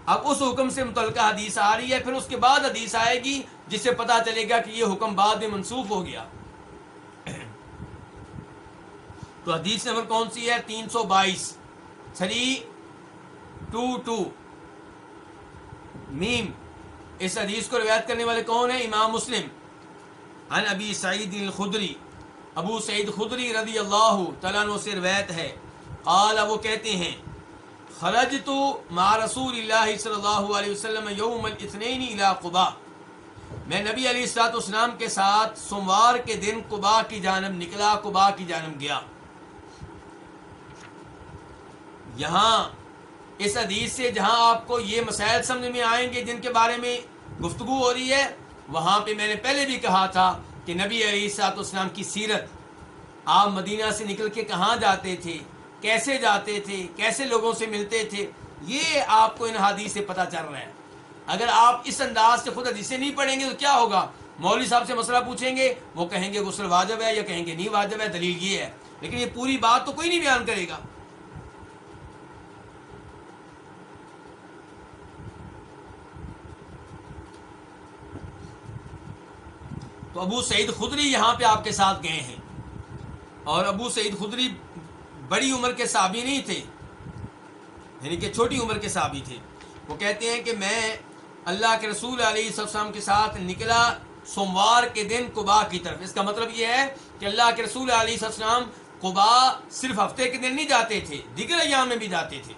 اب اس حکم سے متعلقہ حدیث آ رہی ہے، پھر اس کے بعد حدیث آئے گی، جس سے پتا چلے گا کہ یہ حکم بعد میں منسوخ ہو گیا۔ تو حدیث نمبر کون سی ہے؟ تین سو بائیس۔ تھری ٹو ٹو میم۔ اس حدیث کو روایت کرنے والے کون ہیں؟ امام مسلم. ان ابی سعید الخدری. ابو سعید خدری رضی اللہ تعالیٰ عنہ سے روایت ہے. قال، وہ کہتے ہیں خرج تو مع رسول اللہ صلی اللہ علیہ وسلم یوم الاثنین الى قبا میں نبی علیہ السلاط اسلام کے ساتھ سوموار کے دن قبا کی جانب نکلا قبا کی جانب گیا. یہاں اس حدیث سے جہاں آپ کو یہ مسائل سمجھ میں آئیں گے جن کے بارے میں گفتگو ہو رہی ہے، وہاں پہ میں نے پہلے بھی کہا تھا کہ نبی علیہ سات اسلام کی سیرت آپ مدینہ سے نکل کے کہاں جاتے تھے؟ کیسے جاتے تھے؟ کیسے لوگوں سے ملتے تھے؟ یہ آپ کو ان حدیث سے پتہ چل رہا ہے۔ اگر آپ اس انداز سے خود حدیثیں نہیں پڑھیں گے تو کیا ہوگا؟ مولوی صاحب سے مسئلہ پوچھیں گے، وہ کہیں گے غسل واجب ہے یا کہیں گے نہیں واجب ہے؟ دلیل یہ ہے۔ لیکن یہ پوری بات تو کوئی نہیں بیان کرے گا۔ تو ابو سعید خدری یہاں پہ آپ کے ساتھ گئے ہیں۔ اور ابو سعید خدری بڑی عمر کے صحابی نہیں تھے۔ یعنی کہ چھوٹی عمر کے صحابی تھے۔ وہ کہتے ہیں کہ میں اللہ کے رسول علیہ السلام کے ساتھ نکلا سوموار کے دن قبا کی طرف۔ اس کا مطلب یہ ہے کہ اللہ کے رسول علیہ السلام قبا صرف ہفتے کے دن نہیں جاتے تھے، دیگر ایام میں بھی جاتے تھے۔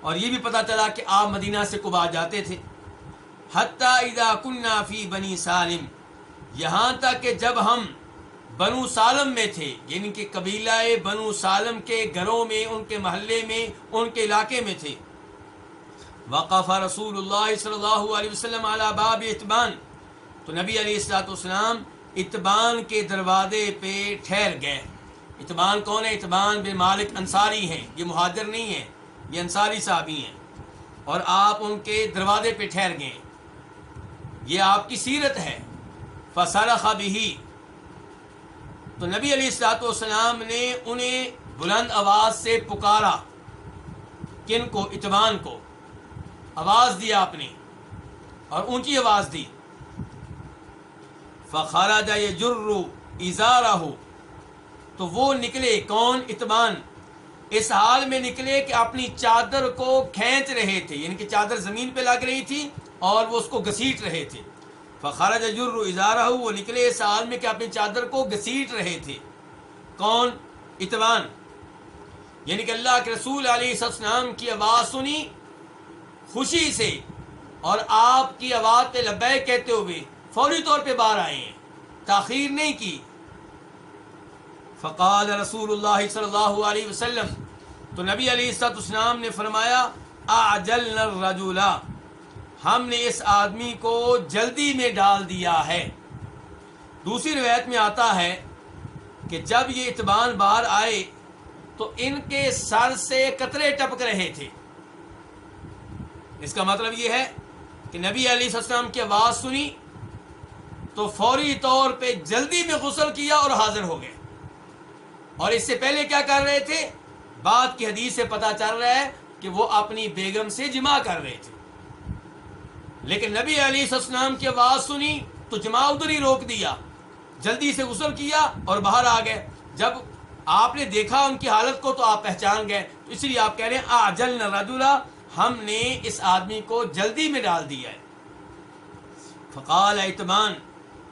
اور یہ بھی پتا چلا کہ آپ مدینہ سے قبا جاتے تھے۔ حتیٰ اذا کننا فی بنی سالم۔ یہاں تک کہ جب ہم بنو سالم میں تھے یعنی کہ قبیلہ بنو سالم کے گھروں میں، ان کے محلے میں، ان کے علاقے میں تھے۔ وقف رسول اللہ صلی اللہ علیہ وسلم علی باب اتبان۔ تو نبی علیہ السلاۃ والسلام اتبان کے دروازے پہ ٹھہر گئے۔ اتبان کون ہے؟ اتبان بن مالک انصاری ہیں۔ یہ مہاجر نہیں ہیں، یہ انصاری صحابی ہیں۔ اور آپ ان کے دروازے پہ ٹھہر گئے۔ یہ آپ کی سیرت ہے۔ فصرخ بھی تو نبی علیہ السلاۃ والسلام نے انہیں بلند آواز سے پکارا۔ کن کو؟ اتبان کو۔ آواز دیا آپ نے اور اونچی آواز دی۔ فخارا جا یہ جرو اظہارہ ہو تو وہ نکلے، کون؟ اتبان اس حال میں نکلے کہ اپنی چادر کو کھینچ رہے تھے یعنی کہ چادر زمین پہ لگ رہی تھی۔ اور وہ اس کو گھسیٹ رہے تھے۔ فخارج جر اظہارہ ہو وہ نکلے اس حال میں کہ اپنی چادر کو گھسیٹ رہے تھے۔ کون؟ اتبان۔ یعنی کہ اللہ کے رسول علیہ السلام کی آواز سنی، خوشی سے۔ اور آپ کی آواز پہ لبیک کہتے ہوئے فوری طور پہ باہر آئے ہیں۔ تاخیر نہیں کی۔ فقال رسول اللہ صلی اللہ علیہ وسلم، تو نبی علیہ السلام نے فرمایا اعجل الرجلا ہم نے اس آدمی کو جلدی میں ڈال دیا ہے۔ دوسری روایت میں آتا ہے کہ جب یہ اتبان باہر آئے تو ان کے سر سے قطرے ٹپک رہے تھے۔ اس کا مطلب یہ ہے کہ نبی علیہ السلام کی آواز سنی تو فوری طور پہ جلدی میں غسل کیا اور حاضر ہو گئے۔ اور اس سے پہلے کیا کر رہے تھے؟ بات کی حدیث سے پتا چل رہا ہے کہ وہ اپنی بیگم سے جمع کر رہے تھے۔ لیکن نبی علیہ السلام کی آواز سنی تو جمع ادھر ہی روک دیا۔ جلدی سے غسل کیا اور باہر آ گئے۔ جب آپ نے دیکھا ان کی حالت کو تو آپ پہچان گئے۔ تو اس لیے آپ کہہ رہے ہیں آجل رجولا ہم نے اس آدمی کو جلدی میں ڈال دیا ہے۔ فقال اعتمان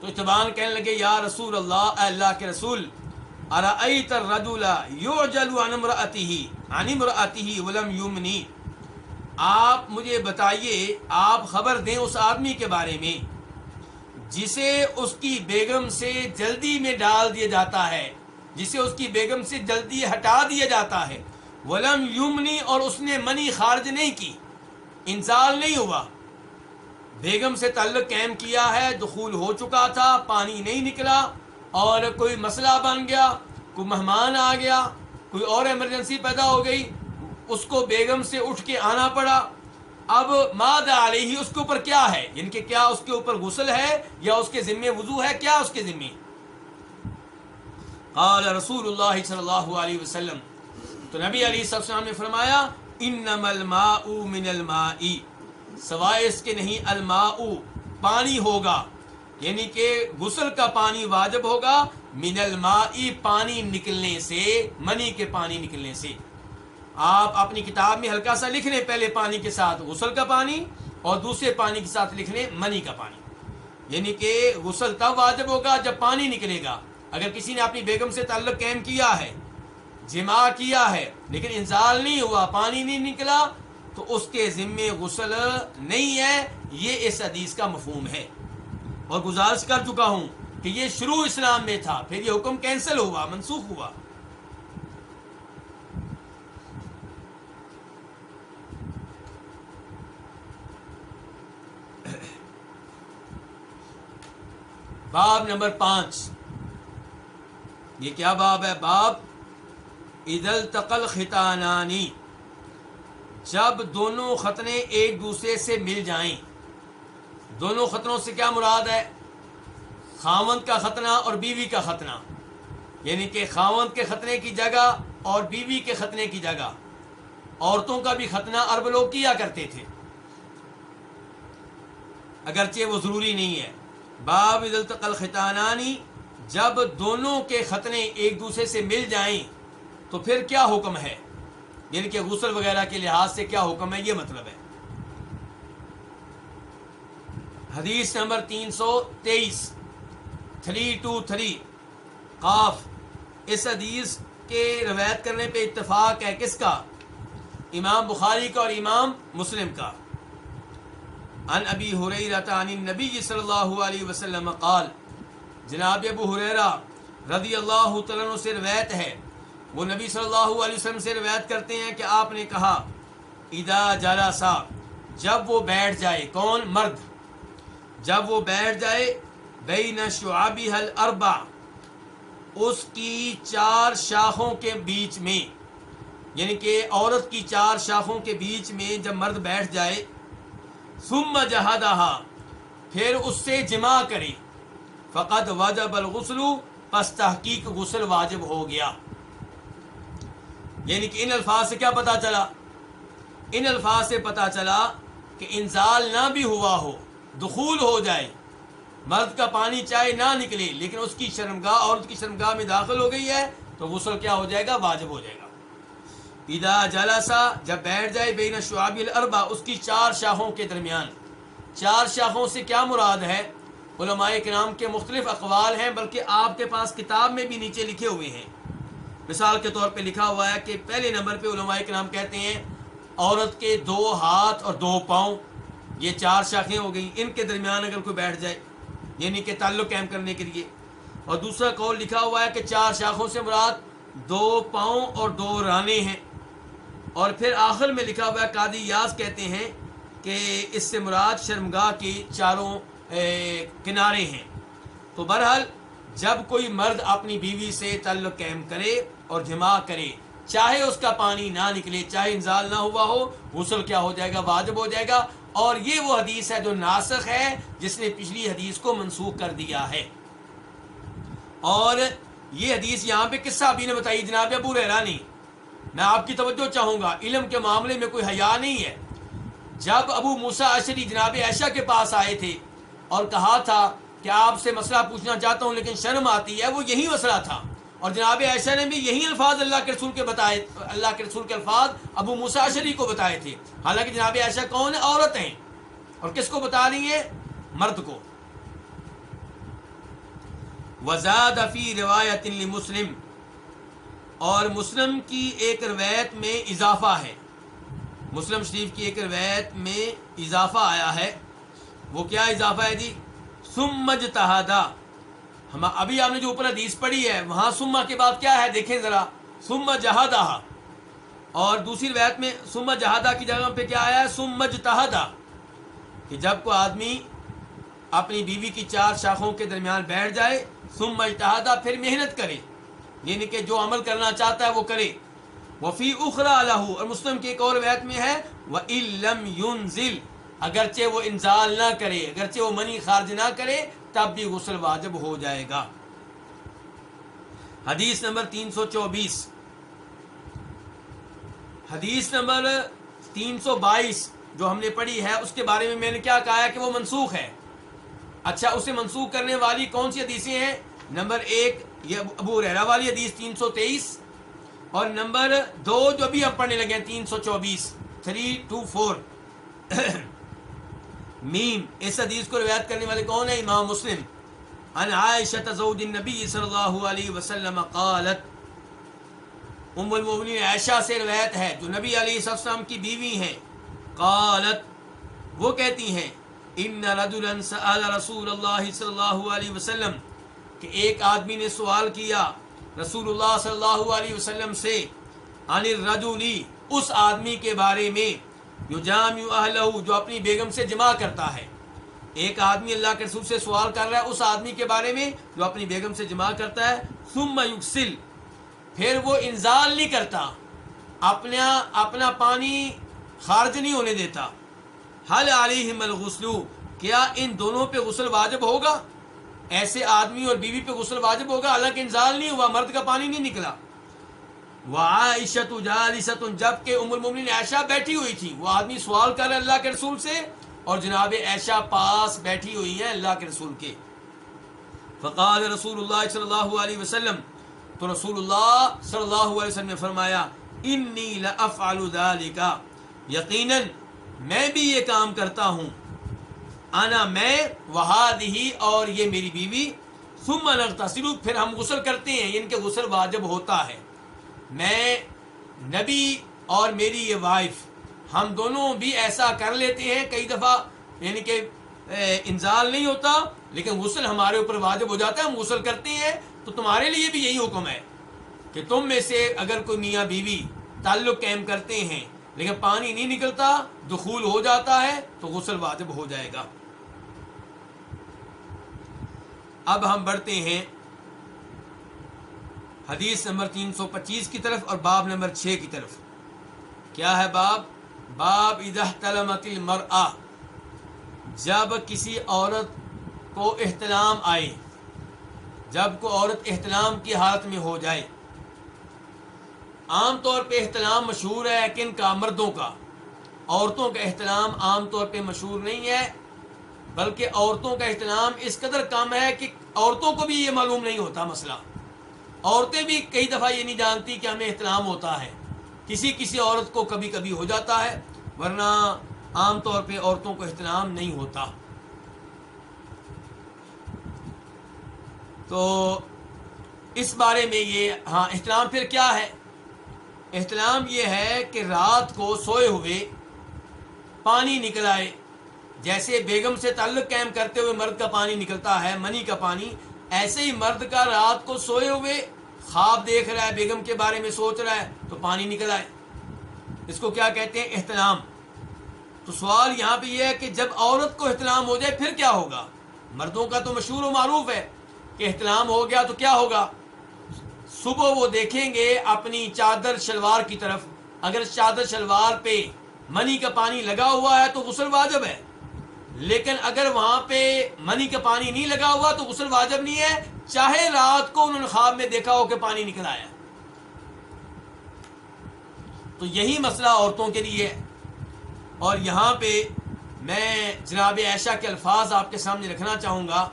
تو اعتمان کہنے لگے، یا رسول اللہ، اے اللہ کے رسول ارأیت الرجل یعجل عن امرأته عن امرأته ولم یمنی آپ مجھے بتائیے، آپ خبر دیں اس آدمی کے بارے میں جسے اس کی بیگم سے جلدی میں ڈال دیا جاتا ہے، جسے اس کی بیگم سے جلدی ہٹا دیا جاتا ہے۔ ولم یمنی اور اس نے منی خارج نہیں کی۔ انزال نہیں ہوا۔ بیگم سے تعلق قائم کیا ہے، دخول ہو چکا تھا، پانی نہیں نکلا اور کوئی مسئلہ بن گیا، کوئی مہمان آ گیا، کوئی اور ایمرجنسی پیدا ہو گئی۔ اس کو بیگم سے اٹھ کے آنا پڑا۔ اب ماد علیہ اس کے اوپر کیا ہے؟ یعنی کہ کیا اس کے اوپر غسل ہے یا اس کے ذمے وضو ہے؟ کیا اس کے ذمے؟ قال رسول اللہ صلی اللہ علیہ وسلم۔ تو نبی علیہ السلام نے فرمایا، انما الماء من الماء۔ سوائے اس کے نہیں، الماء پانی ہوگا۔ یعنی کہ غسل کا پانی واجب ہوگا۔ من الماء پانی نکلنے سے، منی کے پانی نکلنے سے۔ آپ اپنی کتاب میں ہلکا سا لکھ لیں، پہلے پانی کے ساتھ غسل کا پانی اور دوسرے پانی کے ساتھ لکھ لیں منی کا پانی۔ یعنی کہ غسل تب واجب ہوگا جب پانی نکلے گا۔ اگر کسی نے اپنی بیگم سے تعلق قائم کیا ہے، جمع کیا ہے، لیکن انزال نہیں ہوا، پانی نہیں نکلا، تو اس کے ذمے غسل نہیں ہے۔ یہ اس حدیث کا مفہوم ہے۔ اور گزارش کر چکا ہوں کہ یہ شروع اسلام میں تھا، پھر یہ حکم کینسل ہوا، منسوخ ہوا۔ باب نمبر پانچ۔ یہ کیا باب ہے؟ باب عدل تقل خطانانی جب دونوں خطنے ایک دوسرے سے مل جائیں۔ دونوں خطنوں سے کیا مراد ہے؟ خاوند کا ختنہ اور بیوی کا ختنہ یعنی کہ خاوند کے ختنے کی جگہ اور بیوی کے ختنے کی جگہ۔ عورتوں کا بھی ختنہ عرب لوگ کیا کرتے تھے؟ اگرچہ وہ ضروری نہیں ہے۔ باب عید التقل خطانانی جب دونوں کے ختنے ایک دوسرے سے مل جائیں، تو پھر کیا حکم ہے؟ یعنی کہ غسل وغیرہ کے لحاظ سے کیا حکم ہے؟ یہ مطلب ہے۔ حدیث نمبر تین سو تیئیس، تھری ٹو تھری، قاف، اس حدیث کے روایت کرنے پہ اتفاق ہے کس کا؟ امام بخاری کا اور امام مسلم کا۔ ان ابی حریرہ عن النبی صلی اللہ علیہ وسلم قال، جناب ابو حریرہ رضی اللہ تعالیٰ سے روایت ہے۔ وہ نبی صلی اللہ علیہ وسلم سے روایت کرتے ہیں کہ آپ نے کہا ادا جلسا، جب وہ بیٹھ جائے، کون؟ مرد۔ جب وہ بیٹھ جائے، بین شعابی حل اربا اس کی چار شاخوں کے بیچ میں۔ یعنی کہ عورت کی چار شاخوں کے بیچ میں جب مرد بیٹھ جائے ثم جہادہ پھر اس سے جمع کرے فقط واجب الغسل، پس تحقیق غسل واجب ہو گیا۔ یعنی کہ ان الفاظ سے کیا پتا چلا؟ ان الفاظ سے پتا چلا کہ انزال نہ بھی ہوا ہو، دخول ہو جائے۔ مرد کا پانی چاہے نہ نکلے، لیکن اس کی شرمگاہ، عورت کی شرمگاہ میں داخل ہو گئی ہے، تو غسل کیا ہو جائے گا؟ واجب ہو جائے گا۔ ادا جلسا، جب بیٹھ جائے بین شعابی الاربع اس کی چار شاخوں کے درمیان۔ چار شاخوں سے کیا مراد ہے؟ علماء کرام کے مختلف اقوال ہیں، بلکہ آپ کے پاس کتاب میں بھی نیچے لکھے ہوئے ہیں۔ مثال کے طور پہ لکھا ہوا ہے کہ پہلے نمبر پہ علماء کرام کہتے ہیں، عورت کے دو ہاتھ اور دو پاؤں، یہ چار شاخیں ہو گئیں۔ ان کے درمیان اگر کوئی بیٹھ جائے یعنی کہ تعلق قائم کرنے کے لیے۔ اور دوسرا قول لکھا ہوا ہے کہ چار شاخوں سے مراد دو پاؤں اور دو رانے ہیں۔ اور پھر آخر میں لکھا ہوا ہے قادی یاز کہتے ہیں کہ اس سے مراد شرمگاہ کی چاروں کنارے ہیں۔ تو بہرحال، جب کوئی مرد اپنی بیوی سے تعلق قائم کرے اور جمع کرے، چاہے اس کا پانی نہ نکلے، چاہے انزال نہ ہوا ہو، غسل کیا ہو جائے گا، واجب ہو جائے گا، اور یہ وہ حدیث ہے جو ناسخ ہے، جس نے پچھلی حدیث کو منسوخ کر دیا ہے۔ اور یہ حدیث یہاں پہ کس صحابی نے بتائی، جناب ابو ریرانی میں آپ کی توجہ چاہوں گا، علم کے معاملے میں کوئی حیا نہیں ہے۔ جب ابو موسا اشری جناب عائشہ کے پاس آئے تھے اور کہا تھا کہ آپ سے مسئلہ پوچھنا چاہتا ہوں، لیکن شرم آتی ہے، وہ یہی مسئلہ تھا۔ اور جناب عائشہ نے بھی یہی الفاظ اللہ کے رسول کے بتائے، اللہ کے رسول کے الفاظ ابو مساشری کو بتائے تھے۔ حالانکہ جناب عائشہ کون ہے عورت ہیں اور کس کو بتا رہی ہیں؟ مرد کو۔ وزاد فی روایت مسلم اور مسلم کی ایک روایت میں اضافہ ہے۔ مسلم شریف کی ایک روایت میں اضافہ آیا ہے۔ وہ کیا اضافہ ہے جی؟ سمجھ تحادہ ہم ابھی آپ نے جو اوپر حدیث پڑھی ہے، وہاں سما کے بعد کیا ہے؟ دیکھیں ذرا۔ سما جہادہ اور دوسری روایت میں سما جہادہ کی جگہ پہ کیا آیا ہے؟ سمج تہدا کہ جب کوئی آدمی اپنی بیوی کی چار شاخوں کے درمیان بیٹھ جائے سم اجتہادہ پھر محنت کرے۔ یعنی کہ جو عمل کرنا چاہتا ہے وہ کرے۔ وفی اخرا الح اور مسلم کی ایک اور روایت میں ہے وہ علم یونزل اگرچہ وہ انزال نہ کرے، اگرچہ وہ منی خارج نہ کرے، تب بھی غسل واجب ہو جائے گا۔ حدیث نمبر تین سو چوبیس۔ حدیث نمبر تین سو بائیس جو ہم نے پڑھی ہے، اس کے بارے میں میں نے کیا کہا ہے کہ وہ منسوخ ہے۔ اچھا اسے منسوخ کرنے والی کون سی حدیثیں ہیں؟ نمبر ایک یہ ابو رحرا والی حدیث تین سو تیئیس اور نمبر دو جو بھی ہم پڑھنے لگے ہیں، تین سو چوبیس، تھری ٹو فور۔ میم، اس حدیث کو روایت کرنے والے کون ہیں؟ امام مسلم۔ ان عائشہ زوج النبی صلی اللہ علیہ وسلم قالت، ام المؤمنین عائشہ سے روایت ہے، جو نبی علیہ السلام کی بیوی ہیں، قالت، وہ کہتی ہیں، ان رجلا سأل رسول اللہ صلی اللہ علیہ وسلم کہ ایک آدمی نے سوال کیا رسول اللہ صلی اللہ علیہ وسلم سے، عن الرجلی، اس آدمی کے بارے میں جو جامع اہلہ جو اپنی بیگم سے جمع کرتا ہے۔ ایک آدمی اللہ کے رسول سے سوال کر رہا ہے، اس آدمی کے بارے میں جو اپنی بیگم سے جمع کرتا ہے۔ ثم یکسل پھر وہ انزال نہیں کرتا، اپنا اپنا پانی خارج نہیں ہونے دیتا۔ حل علیہم الغسل، کیا ان دونوں پہ غسل واجب ہوگا؟ ایسے آدمی اور بیوی پہ غسل واجب ہوگا، حالانکہ انزال نہیں ہوا، مرد کا پانی نہیں نکلا۔ وہ عائشت جالست جبکہ ام المومنین عائشہ بیٹھی ہوئی تھی۔ وہ آدمی سوال کر رہا ہے اللہ کے رسول سے، اور جناب عائشہ پاس بیٹھی ہوئی ہیں اللہ کے رسول کے۔ فقال رسول اللہ صلی اللہ علیہ وسلم۔ تو رسول اللہ صلی اللہ علیہ وسلم نے فرمایا انی لافعل ذلك۔ یقیناً میں بھی یہ کام کرتا ہوں۔ انا میں وہادہی اور یہ میری بیوی، ثم نغتسل، پھر ہم غسل کرتے ہیں یعنی کہ غسل واجب ہوتا ہے۔ میں، نبی اور میری یہ وائف ہم دونوں بھی ایسا کر لیتے ہیں، کئی دفعہ یعنی کہ انزال نہیں ہوتا، لیکن غسل ہمارے اوپر واجب ہو جاتا ہے، ہم غسل کرتے ہیں، تو تمہارے لیے بھی یہی حکم ہے کہ تم میں سے اگر کوئی میاں بیوی تعلق قائم کرتے ہیں، لیکن پانی نہیں نکلتا، دخول ہو جاتا ہے، تو غسل واجب ہو جائے گا۔ اب ہم بڑھتے ہیں حدیث نمبر تین سو پچیس کی طرف اور باب نمبر چھ کی طرف۔ کیا ہے باب؟ باب تلمت المرآ جب کسی عورت کو احتلام آئے، جب کو عورت احتلام کی حالت میں ہو جائے، عام طور پہ احتلام مشہور ہے کن کا؟ مردوں کا۔ عورتوں کا احتلام عام طور پہ مشہور نہیں ہے۔ بلکہ عورتوں کا احتلام اس قدر کم ہے کہ عورتوں کو بھی یہ معلوم نہیں ہوتا مسئلہ۔ عورتیں بھی کئی دفعہ یہ نہیں جانتی کہ ہمیں احتلام ہوتا ہے۔ کسی کسی عورت کو کبھی کبھی ہو جاتا ہے، ورنہ عام طور پہ عورتوں کو احتلام نہیں ہوتا۔ تو اس بارے میں یہ ہاں احترام پھر کیا ہے؟ احترام یہ ہے کہ رات کو سوئے ہوئے پانی نکل آئے۔ جیسے بیگم سے تعلق قائم کرتے ہوئے مرد کا پانی نکلتا ہے، منی کا پانی، ایسے ہی مرد کا رات کو سوئے ہوئے خواب دیکھ رہا ہے، بیگم کے بارے میں سوچ رہا ہے، تو پانی نکل آئے۔ اس کو کیا کہتے ہیں؟ احترام تو سوال یہاں پہ یہ ہے کہ جب عورت کو احترام ہو جائے، پھر کیا ہوگا؟ مردوں کا تو مشہور و معروف ہے کہ احترام ہو گیا تو کیا ہوگا؟ صبح وہ دیکھیں گے اپنی چادر شلوار کی طرف۔ اگر چادر شلوار پہ منی کا پانی لگا ہوا ہے تو غسل واجب ہے۔ لیکن اگر وہاں پہ منی کا پانی نہیں لگا ہوا تو غسل واجب نہیں ہے، چاہے رات کو انہوں نے خواب میں دیکھا ہو کہ پانی نکل آیا۔ تو یہی مسئلہ عورتوں کے لیے ہے۔ اور یہاں پہ میں جناب عائشہ کے الفاظ آپ کے سامنے رکھنا چاہوں گا،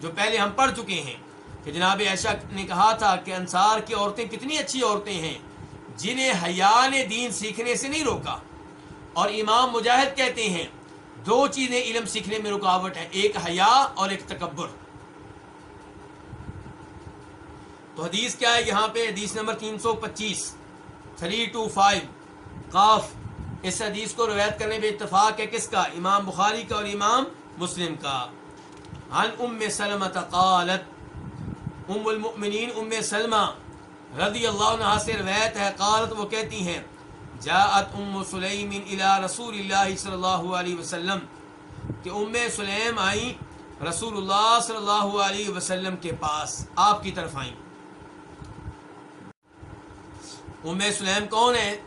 جو پہلے ہم پڑھ چکے ہیں کہ جناب عائشہ نے کہا تھا کہ انصار کی عورتیں کتنی اچھی عورتیں ہیں، جنہیں حیا نے دین سیکھنے سے نہیں روکا۔ اور امام مجاہد کہتے ہیں دو چیزیں علم سیکھنے میں رکاوٹ ہے ایک حیا اور ایک تکبر۔ تو حدیث کیا ہے یہاں پہ؟ حدیث نمبر تین سو پچیس، تھری ٹو فائیو۔ قاف، اس حدیث کو روایت کرنے میں اتفاق ہے کس کا؟ امام بخاری کا اور امام مسلم کا۔ عن ام سلمت قالت، ام المؤمنین ام سلمہ رضی اللہ عنہ سے روایت ہے، قالت وہ کہتی ہیں جاءت ام سلیم الى رسول اللہ صلی اللہ علیہ وسلم کہ ام سلیم آئیں رسول اللہ صلی اللہ علیہ وسلم کے پاس، آپ کی طرف آئیں۔ ام سلیم کون ہے؟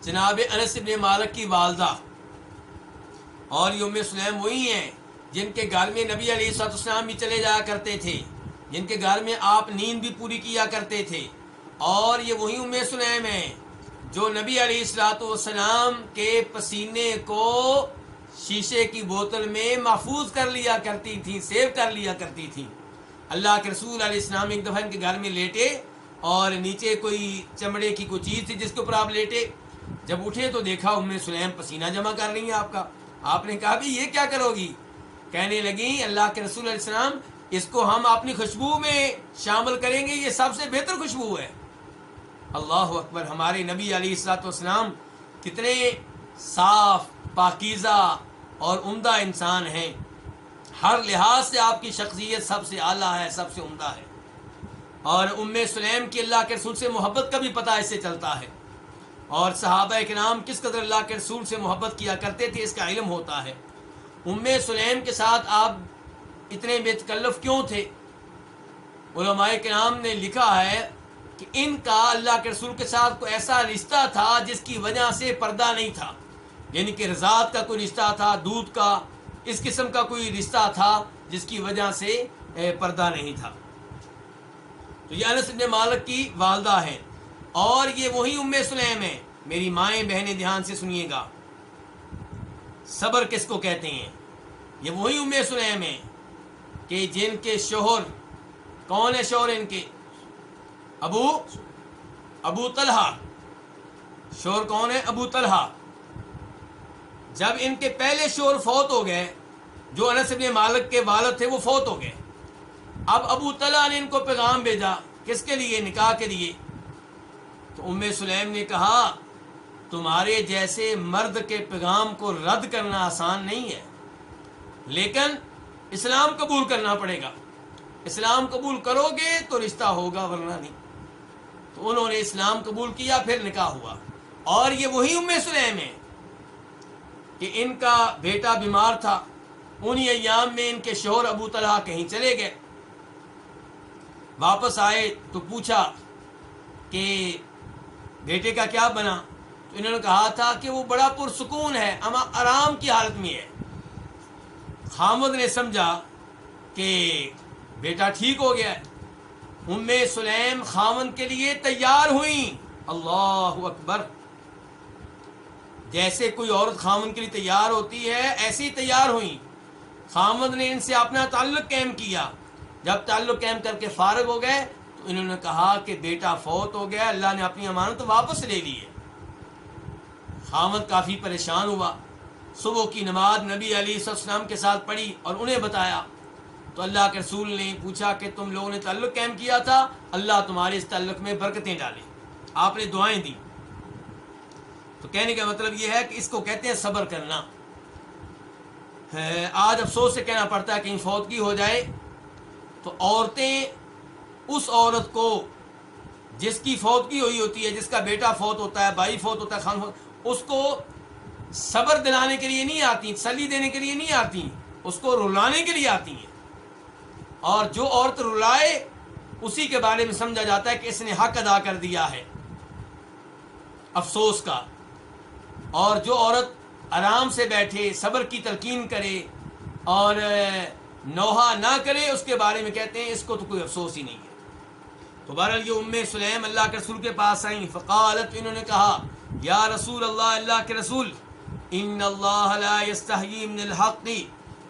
جناب انس بن مالک کی والدہ۔ اور یہ ام سلیم وہی ہیں جن کے گھر میں نبی علیہ صلاح السلام بھی چلے جایا کرتے تھے، جن کے گھر میں آپ نیند بھی پوری کیا کرتے تھے۔ اور یہ وہی ام سلیم ہیں۔ جو نبی علیہ السلاۃ والسلام کے پسینے کو شیشے کی بوتل میں محفوظ کر لیا کرتی تھی، سیو کر لیا کرتی تھی۔ اللہ کے رسول علیہ السلام ایک دفعہ ان کے گھر میں لیٹے اور نیچے کوئی چمڑے کی کوئی چیز تھی جس کے اوپر آپ لیٹے۔ جب اٹھے تو دیکھا، ام سلیم پسینہ جمع کر رہی ہیں آپ کا۔ آپ نے کہا بھی یہ کیا کرو گی؟ کہنے لگی، اللہ کے رسول علیہ السلام، اس کو ہم اپنی خوشبو میں شامل کریں گے، یہ سب سے بہتر خوشبو ہے۔ اللہ اکبر، ہمارے نبی علیہ السلاۃ والسلام کتنے صاف، پاکیزہ اور عمدہ انسان ہیں۔ ہر لحاظ سے آپ کی شخصیت سب سے اعلیٰ ہے، سب سے عمدہ ہے۔ اور ام سلیم کی اللہ کے رسول سے محبت کا بھی پتہ اس سے چلتا ہے۔ اور صحابہ کے نام کس قدر اللہ کے رسول سے محبت کیا کرتے تھے، اس کا علم ہوتا ہے۔ ام سلیم کے ساتھ آپ اتنے بے تکلف کیوں تھے؟ علماء کے نام نے لکھا ہے کہ ان کا اللہ کے رسول کے ساتھ کوئی ایسا رشتہ تھا جس کی وجہ سے پردہ نہیں تھا۔ یعنی کہ رضاعت کا کوئی رشتہ تھا، دودھ کا، اس قسم کا کوئی رشتہ تھا جس کی وجہ سے پردہ نہیں تھا۔ تو یہ انس ابن مالک کی والدہ ہیں۔ اور یہ وہی ام سلیم ہے میری مائیں بہنیں دھیان سے سنیے گا۔ صبر کس کو کہتے ہیں؟ یہ وہی ام سلیم ہے کہ جن کے شوہر، کون ہے شوہر ان کے؟ ابو ابو طلحہ۔ شوہر کون ہے؟ ابو طلحہ۔ جب ان کے پہلے شوہر فوت ہو گئے، جو انس ابن مالک کے والد تھے، وہ فوت ہو گئے۔ اب ابو طلحہ نے ان کو پیغام بھیجا، کس کے لیے؟ نکاح کے لیے۔ تو ام سلیم نے کہا، تمہارے جیسے مرد کے پیغام کو رد کرنا آسان نہیں ہے، لیکن اسلام قبول کرنا پڑے گا۔ اسلام قبول کرو گے تو رشتہ ہوگا، ورنہ نہیں۔ تو انہوں نے اسلام قبول کیا، پھر نکاح ہوا۔ اور یہ وہی ام سلیم ہے کہ ان کا بیٹا بیمار تھا۔ انہی ایام میں ان کے شوہر ابو طلحہ کہیں چلے گئے۔ واپس آئے تو پوچھا کہ بیٹے کا کیا بنا؟ تو انہوں نے کہا تھا کہ وہ بڑا پرسکون ہے، اما آرام کی حالت میں ہے۔ خامد نے سمجھا کہ بیٹا ٹھیک ہو گیا ام سلیم خامن کے لیے تیار ہوئیں۔ اللہ اکبر۔ جیسے کوئی عورت خامن کے لیے تیار ہوتی ہے ایسی تیار ہوئیں۔ خامد نے ان سے اپنا تعلق قائم کیا۔ جب تعلق قائم کر کے فارغ ہو گئے، تو انہوں نے کہا کہ بیٹا فوت ہو گیا، اللہ نے اپنی امانت واپس لے لی ہے۔ خامد کافی پریشان ہوا۔ صبح کی نماز نبی علی السلام کے ساتھ پڑھی اور انہیں بتایا تو اللہ کے رسول نے پوچھا کہ تم لوگوں نے تعلق قائم کیا تھا؟ اللہ تمہارے اس تعلق میں برکتیں ڈالے آپ نے دعائیں دی تو کہنے کا مطلب یہ ہے کہ اس کو کہتے ہیں صبر کرنا۔ ہاں، آج افسوس سے کہنا پڑتا ہے کہ فوتگی ہو جائے۔ تو عورتیں اس عورت کو جس کی فوتگی ہوئی ہوتی ہے، جس کا بیٹا فوت ہوتا ہے، بھائی فوت ہوتا ہے، خان فوت، اس کو صبر دلانے کے لیے نہیں آتی سلی دینے کے لیے نہیں آتی اس کو رلانے کے لیے آتی ہیں اور جو عورت رلائے، اسی کے بارے میں سمجھا جاتا ہے کہ اس نے حق ادا کر دیا ہے۔ افسوس کا۔ اور جو عورت آرام سے بیٹھے، صبر کی تلقین کرے اور نوحہ نہ کرے، اس کے بارے میں کہتے ہیں، اس کو تو کوئی افسوس ہی نہیں ہے۔ تو بہرحال یہ ام سلیم اللہ کے رسول کے پاس آئیں۔ فقالت، انہوں نے کہا، یا رسول اللہ اللہ کے رسول، ان اللہ لا من الحق،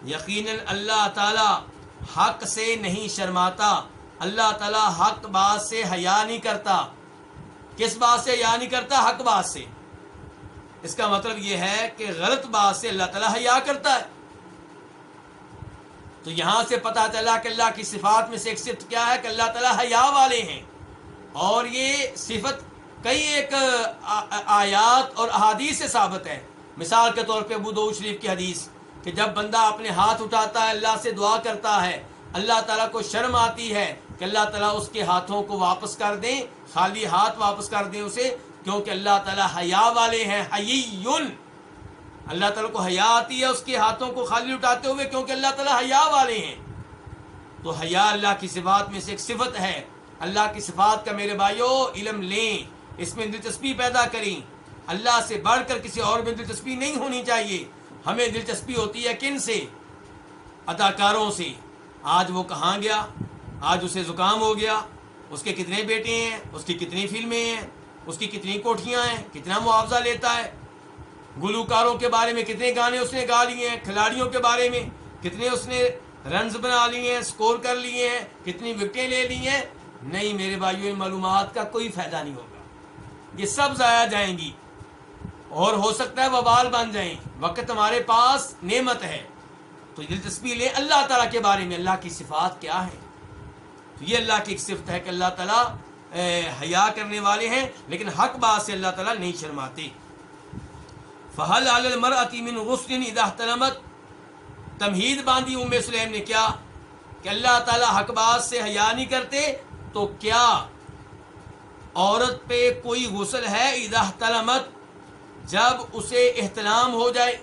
یقینا اللہ تعالی حق سے نہیں شرماتا۔ اللہ تعالی حق بات سے حیا نہیں کرتا۔ کس بات سے حیا نہیں کرتا؟ حق بات سے۔ اس کا مطلب یہ ہے کہ غلط بات سے اللہ تعالی حیا کرتا ہے۔ تو یہاں سے پتا چلا کہ اللہ کی صفات میں سے ایک صفت کیا ہے کہ اللہ تعالیٰ حیا والے ہیں۔ اور یہ صفت کئی ایک آیات اور احادیث سے ثابت ہے۔ مثال کے طور پہ ابو شریف کی حدیث۔ کہ جب بندہ اپنے ہاتھ اٹھاتا ہے، اللہ سے دعا کرتا ہے، اللہ تعالیٰ کو شرم آتی ہے کہ اللہ تعالیٰ اس کے ہاتھوں کو واپس کر دیں، خالی ہاتھ واپس کر دیں اسے، کیونکہ اللہ تعالیٰ حیا والے ہیں حیون اللہ تعالیٰ کو حیا آتی ہے اس کے ہاتھوں کو خالی اٹھاتے ہوئے، کیونکہ اللہ تعالیٰ حیا والے ہیں۔ تو حیا اللہ کی صفات میں سے ایک صفت ہے۔ اللہ کی صفات کا میرے بھائیوں علم لیں، اس میں دلچسپی پیدا کریں۔ اللہ سے بڑھ کر کسی اور میں دلچسپی نہیں ہونی چاہیے۔ ہمیں دلچسپی ہوتی ہے کن سے؟ اداکاروں سے۔ آج وہ کہاں گیا؟ آج اسے زکام ہو گیا۔ اس کے کتنے بیٹے ہیں؟ اس کی کتنی فلمیں ہیں؟ اس کی کتنی کوٹھیاں ہیں؟ کتنا معاوضہ لیتا ہے؟ گلوکاروں کے بارے میں کتنے گانے اس نے گا لیے ہیں؟ کھلاڑیوں کے بارے میں کتنے اس نے رنز بنا لیے ہیں؟ سکور کر لیے ہیں؟ کتنی وکٹیں لے لی ہیں؟ نہیں میرے بھائیوں ان معلومات کا کوئی فائدہ نہیں ہوگا۔ یہ سب ضائع جائیں گی۔ اور ہو سکتا ہے وبال بن جائیں۔ وقت ہمارے پاس نعمت ہے۔ تو دلچسپی لیں اللہ تعالیٰ کے بارے میں۔ اللہ کی صفات کیا ہے تو یہ اللہ کی ایک صفت ہے کہ اللہ تعالیٰ حیا کرنے والے ہیں، لیکن حق بات سے اللہ تعالیٰ نہیں شرماتے۔ فہل من غسل اذا احترمت تمہید باندھی ام سلیم نے کیا کہ اللہ تعالیٰ حق بات سے حیا نہیں کرتے، تو کیا؟ عورت پہ کوئی غسل ہے؟ اذا احترمت جب اسے احترام ہو جائے۔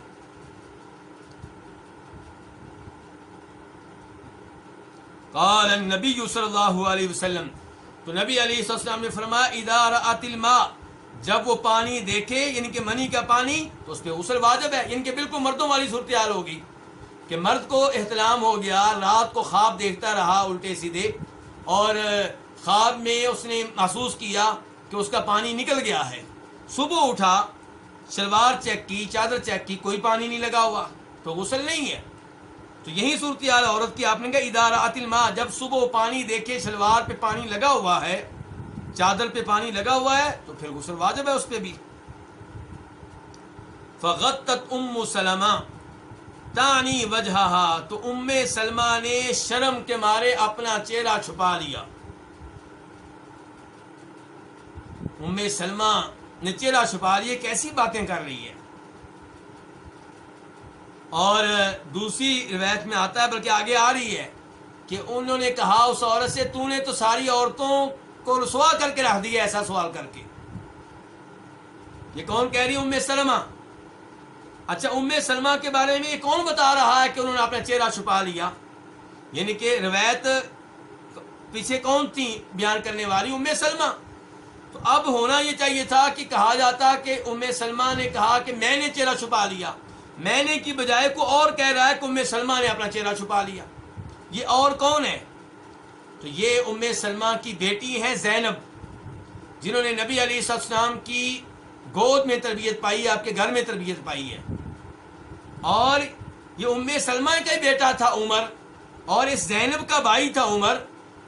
قال النبی صلی اللہ علیہ وسلم، تو نبی علیہ السلام نے فرمایا ادار الماء جب وہ پانی دیکھے یعنی کہ منی کا پانی، تو اس پہ غسل واجب ہے یعنی کہ بالکل مردوں والی صورتحال ہوگی۔ کہ مرد کو احترام ہو گیا، رات کو خواب دیکھتا رہا الٹے سیدھے، اور خواب میں اس نے محسوس کیا کہ اس کا پانی نکل گیا ہے۔ صبح اٹھا شلوار چیک کی، چادر چیک کی، کوئی پانی نہیں لگا ہوا، تو غسل نہیں ہے۔ تو یہی صورتحال عورت کی، آپ نے کہا، ادارہ ماں جب صبح پانی دیکھے، شلوار پہ پانی لگا ہوا ہے، چادر پہ پانی لگا ہوا ہے، تو پھر غسل واجب ہے اس پہ بھی۔ فغت ام سلمہ تانی وجہ تو ام سلمہ نے شرم کے مارے اپنا چہرہ چھپا لیا۔ ام سلمہ نے چہرہ چھپا کیسی باتیں کر رہی ہے اور دوسری روایت میں آتا ہے، بلکہ آگے آ رہی ہے کہ انہوں نے کہا، اس عورت سے تو نے تو ساری عورتوں کو رسوا کر کے رکھ دیا ایسا سوال کر کے۔ یہ کون کہہ رہی ام سلمہ۔ اچھا ام سلمہ کے بارے میں یہ کون بتا رہا ہے کہ انہوں نے اپنا چہرہ چھپا لیا؟ یعنی کہ روایت پیچھے کون تھی بیان کرنے والی؟ ام سلمہ۔ تو اب ہونا یہ چاہیے تھا کہ کہا جاتا کہ ام سلمہ نے کہا کہ میں نے چہرہ چھپا لیا۔ میں نے کی بجائے کو اور کہہ رہا ہے کہ ام سلمہ نے اپنا چہرہ چھپا لیا۔ یہ اور کون ہے؟ تو یہ ام سلمہ کی بیٹی ہے زینب، جنہوں نے نبی علیہ السلام کی گود میں تربیت پائی ہے آپ کے گھر میں تربیت پائی ہے۔ اور یہ ام سلمہ کا ہی بیٹا تھا عمر، اور اس زینب کا بھائی تھا عمر،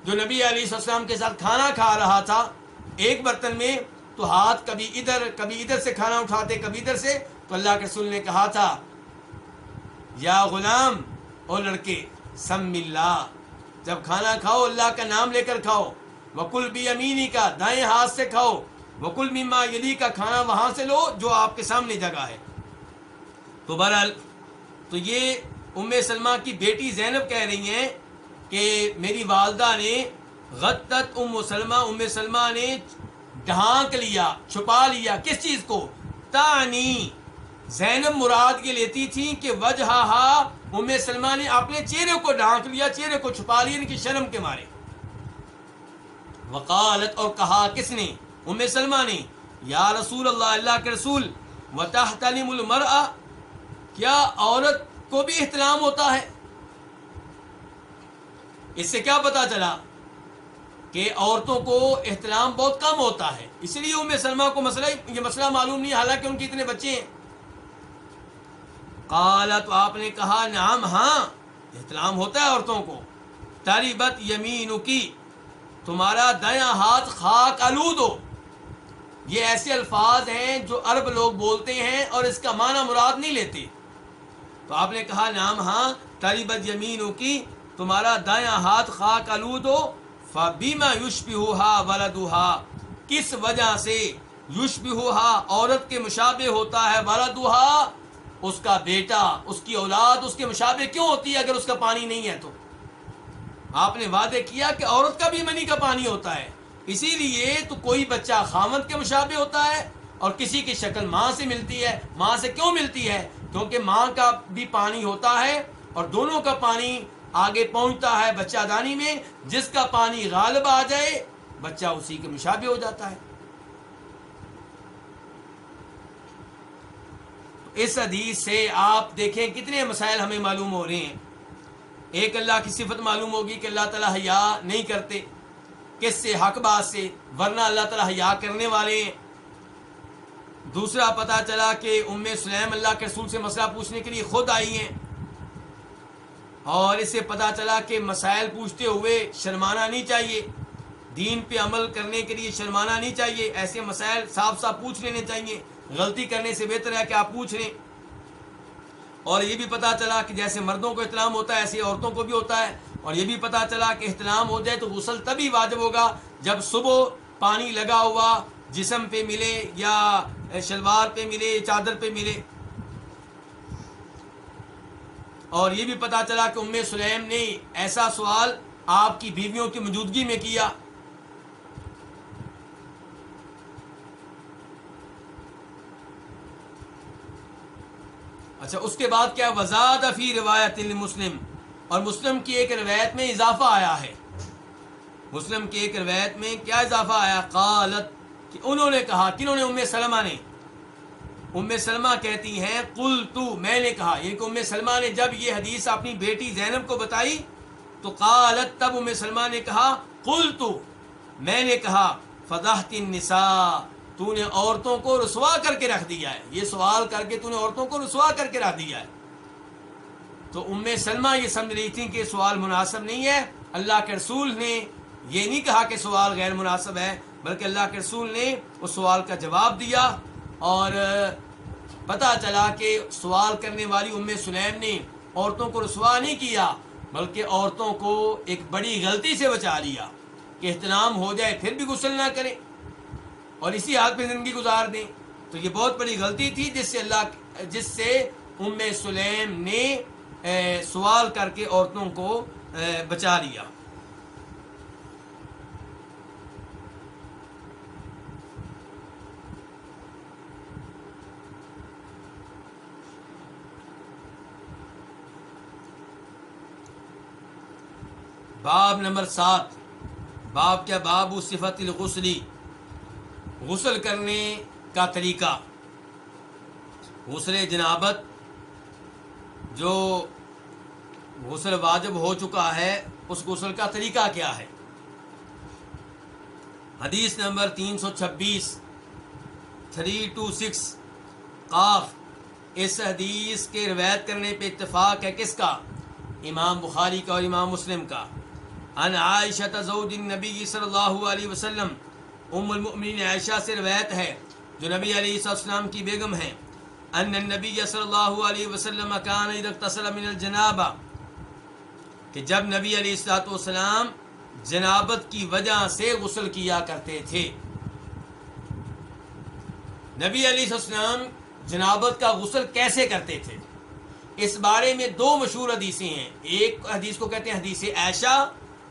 جو نبی علیہ السلام کے ساتھ کھانا کھا رہا تھا۔ ایک برتن میں تو ہاتھ کبھی ادھر کبھی ادھر سے کھانا اٹھاتے، کبھی ادھر سے، تو اللہ کے رسول نے کہا تھا، یا غلام، او لڑکے، سم اللہ، جب کھانا کھاؤ، اللہ کا نام لے کر کھاؤ، وکل بھی امینی کا دائیں ہاتھ سے کھاؤ، وکل مما یلی کا کھانا وہاں سے لو، جو آپ کے سامنے جگہ ہے۔ تو بہرحال، تو یہ ام سلمہ کی بیٹی زینب کہہ رہی ہیں کہ میری والدہ نے غدت ام سلمہ ام سلمہ نے ڈھانک لیا، چھپا لیا، کس چیز کو؟ تانی۔ زینب مراد یہ لیتی تھی کہ وجہ ام سلمہ نے اپنے چہرے کو ڈھانک لیا، چہرے کو چھپا لیا یعنی ان کی شرم کے مارے۔ وقالت اور کہا، کس نے؟ ام سلمہ نے۔ یا رسول اللہ اللہ کے رسول، وتحتلم المرأة، کیا عورت کو بھی احترام ہوتا ہے؟ اس سے کیا پتا چلا؟ کہ عورتوں کو احترام بہت کم ہوتا ہے۔ اس لیے ام سلمہ کو مسئلہ یہ مسئلہ معلوم نہیں، حالانکہ ان کے اتنے بچے ہیں۔ قالا تو آپ نے کہا، نعم ہاں احترام ہوتا ہے عورتوں کو۔ تریبت یمین کی تمہارا دیا ہاتھ خاک آلود ہو۔ یہ ایسے الفاظ ہیں جو عرب لوگ بولتے ہیں اور اس کا معنی مراد نہیں لیتے۔ تو آپ نے کہا نام ہاں تریبت یمین کی تمہارا دایاں ہاتھ خاک آلود ہو۔ فبیما یوش بھی کس وجہ سے یوش بھی عورت کے مشابہ ہوتا ہے ولدوہا اس کا بیٹا، اس کی اولاد، اس کے مشابہ کیوں ہوتی ہے اگر اس کا پانی نہیں ہے تو؟ آپ نے وعدے کیا کہ عورت کا بھی منی کا پانی ہوتا ہے۔ اسی لیے تو کوئی بچہ خامد کے مشابہ ہوتا ہے اور کسی کی شکل ماں سے ملتی ہے۔ ماں سے کیوں ملتی ہے؟ کیونکہ ماں کا بھی پانی ہوتا ہے اور دونوں کا پانی آگے پہنچتا ہے بچہ دانی میں، جس کا پانی غالب آ جائے، بچہ اسی کے مشابہ ہو جاتا ہے۔ اس حدیث سے آپ دیکھیں کتنے مسائل ہمیں معلوم ہو رہے ہیں۔ ایک اللہ کی صفت معلوم ہوگی کہ اللہ تعالیٰ حیا نہیں کرتے، کس سے؟ حق بات سے، ورنہ اللہ تعالیٰ حیا کرنے والے ہیں۔ دوسرا پتا چلا کہ ام سلیم اللہ کے رسول سے مسئلہ پوچھنے کے لیے خود آئی ہیں۔ اور اس سے پتا چلا کہ مسائل پوچھتے ہوئے شرمانا نہیں چاہیے۔ دین پہ عمل کرنے کے لیے شرمانا نہیں چاہیے۔ ایسے مسائل صاف صاف پوچھ لینے چاہیے۔ غلطی کرنے سے بہتر ہے کہ آپ پوچھ لیں۔ اور یہ بھی پتا چلا کہ جیسے مردوں کو احترام ہوتا ہے، ایسے عورتوں کو بھی ہوتا ہے۔ اور یہ بھی پتا چلا کہ احترام ہو جائے تو غسل تبھی واجب ہوگا جب صبح پانی لگا ہوا جسم پہ ملے یا شلوار پہ ملے چادر پہ ملے۔ اور یہ بھی پتا چلا کہ ام سلیم نے ایسا سوال آپ کی بیویوں کی موجودگی میں کیا۔ اچھا اس کے بعد کیا وزاد فی روایت مسلم اور مسلم کی ایک روایت میں اضافہ آیا ہے۔ مسلم کی ایک روایت میں کیا اضافہ آیا؟ قالت، کہ انہوں نے کہا، کنہوں نے ام سلمہ نے؟ ام سلمہ کہتی ہیں قل تو میں نے کہا یہ کہ ام سلمہ نے جب یہ حدیث اپنی بیٹی زینب کو بتائی، تو قالت تب ام سلمہ نے کہا قل تو میں نے کہا، فضحت النساء، تو نے عورتوں کو رسوا کر کے رکھ دیا ہے۔ یہ سوال کر کے تو نے عورتوں کو رسوا کر کے رکھ دیا ہے۔ تو ام سلمہ یہ سمجھ رہی تھی کہ سوال مناسب نہیں ہے۔ اللہ کے رسول نے یہ نہیں کہا کہ سوال غیر مناسب ہے، بلکہ اللہ کے رسول نے اس سوال کا جواب دیا۔ اور پتہ چلا کہ سوال کرنے والی ام سلیم نے عورتوں کو رسوا نہیں کیا، بلکہ عورتوں کو ایک بڑی غلطی سے بچا لیا۔ کہ احترام ہو جائے پھر بھی غسل نہ کریں۔ اور اسی حال پہ زندگی گزار دیں۔ تو یہ بہت بڑی غلطی تھی جس سے اللہ، جس سے ام سلیم نے سوال کر کے عورتوں کو بچا لیا۔ باب نمبر سات۔ باب کیا؟ باب صفت الغسلی غسل کرنے کا طریقہ۔ غسل جنابت، جو غسل واجب ہو چکا ہے، اس غسل کا طریقہ کیا ہے؟ حدیث نمبر تین سو چھبیس۔ Three two six. قاف۔ اس حدیث کے روایت کرنے پہ اتفاق ہے کس کا؟ امام بخاری کا اور امام مسلم کا۔ ان عائشہ زوج النبی صلی اللہ علیہ وسلم. ام المؤمنین عائشہ سے روایت ہے، جو نبی علیہ السلام کی بیگم ہیں. ان النبی صلی اللہ علیہ وسلم کان اذا اغتسل من الجنابہ کہ جب نبی علیہ الصلوۃ والسلام جنابت کی وجہ سے غسل کیا کرتے تھے۔ نبی علیہ السلام جنابت کا غسل کیسے کرتے تھے؟ اس بارے میں دو مشہور حدیثیں ہیں۔ ایک حدیث کو کہتے ہیں حدیث عائشہ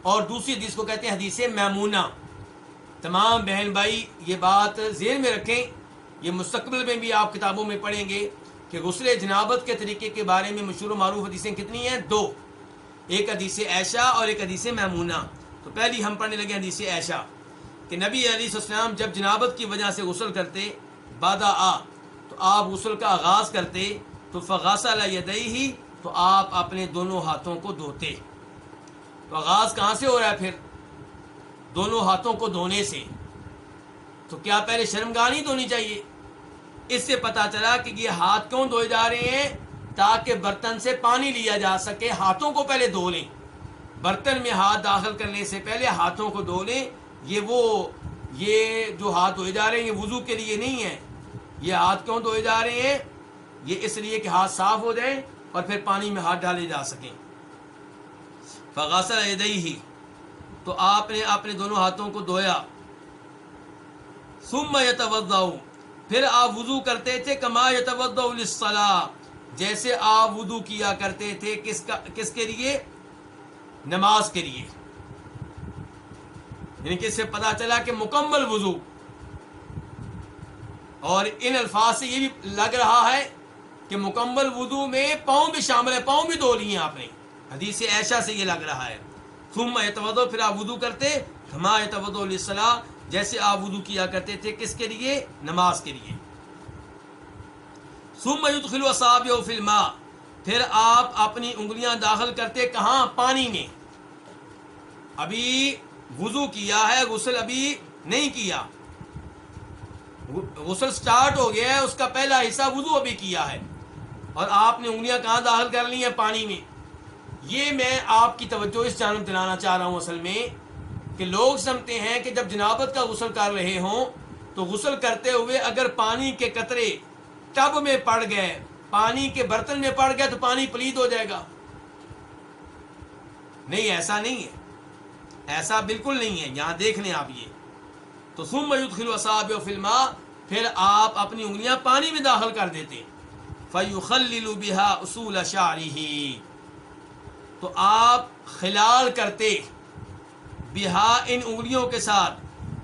اور دوسری حدیث کو کہتے ہیں حدیث میمونہ۔ تمام بہن بھائی، یہ بات ذہن میں رکھیں، یہ مستقبل میں بھی آپ کتابوں میں پڑھیں گے کہ غسل جنابت کے طریقے کے بارے میں مشہور و معروف حدیثیں کتنی ہیں؟ دو۔ ایک حدیث عائشہ اور ایک حدیث میمونہ۔ تو پہلی ہم پڑھنے لگے حدیث عائشہ کہ نبی علیہ السلام جب جنابت کی وجہ سے غسل کرتے بادہ آ، تو آپ غسل کا آغاز کرتے، تو فغاصہ یدئی ہی تو آپ اپنے دونوں ہاتھوں کو دھوتے۔ تو آغاز کہاں سے ہو رہا ہے پھر؟ دونوں ہاتھوں کو دھونے سے۔ تو کیا پہلے شرمگاہ نہیں دھونی چاہیے؟ اس سے پتا چلا کہ یہ ہاتھ کیوں دھوئے جا رہے ہیں؟ تاکہ برتن سے پانی لیا جا سکے، ہاتھوں کو پہلے دھو لیں۔ برتن میں ہاتھ داخل کرنے سے پہلے ہاتھوں کو دھو لیں۔ یہ وہ، یہ جو ہاتھ دھوئے جا رہے ہیں، یہ وضو کے لیے نہیں ہے یہ ہاتھ کیوں دھوئے جا رہے ہیں؟ یہ اس لیے کہ ہاتھ صاف ہو جائیں اور پھر پانی میں ہاتھ ڈالے جا سکیں۔ فغاسر ادئی ہی تو آپ نے اپنے دونوں ہاتھوں کو دھویا۔ سم یتوضا پھر آپ وضو کرتے تھے، کما یتوضا جیسے آپ وضو کیا کرتے تھے، کس کا، کس کے لیے؟ نماز کے لیے۔ یعنی کہ اس سے پتا چلا کہ مکمل وضو۔ اور ان الفاظ سے یہ بھی لگ رہا ہے کہ مکمل وضو میں پاؤں بھی شامل ہے پاؤں بھی دھو لیے آپ نے۔ حدیث ایشا سے یہ لگ رہا ہے۔ ثم یتوضو پھر آپ وضو کرتے ہما یتوضو للصلاح جیسے آپ وضو کیا کرتے تھے، کس کے لیے؟ نماز کے لیے۔ ثم يدخل اصابعه في الماء، پھر آپ اپنی انگلیاں داخل کرتے کہاں؟ پانی میں۔ ابھی وضو کیا ہے، غسل ابھی نہیں کیا۔ غسل سٹارٹ ہو گیا ہے، اس کا پہلا حصہ وضو ابھی کیا ہے۔ اور آپ نے انگلیاں کہاں داخل کر لی ہیں؟ پانی میں۔ یہ میں آپ کی توجہ اس جانب دلانا چاہ رہا ہوں اصل میں کہ لوگ سمجھتے ہیں کہ جب جنابت کا غسل کر رہے ہوں تو غسل کرتے ہوئے اگر پانی کے قطرے ٹب میں پڑ گئے، پانی کے برتن میں پڑ گیا تو پانی پلید ہو جائے گا۔ نہیں، ایسا نہیں ہے۔ ایسا بالکل نہیں ہے۔ یہاں دیکھ لیں آپ یہ۔ تو سم میدخل وصاب و فلما پھر آپ اپنی انگلیاں پانی میں داخل کر دیتے۔ فیخلل بها اصول شعره۔ تو آپ خلال کرتے۔ بہا ان انگلیوں کے ساتھ۔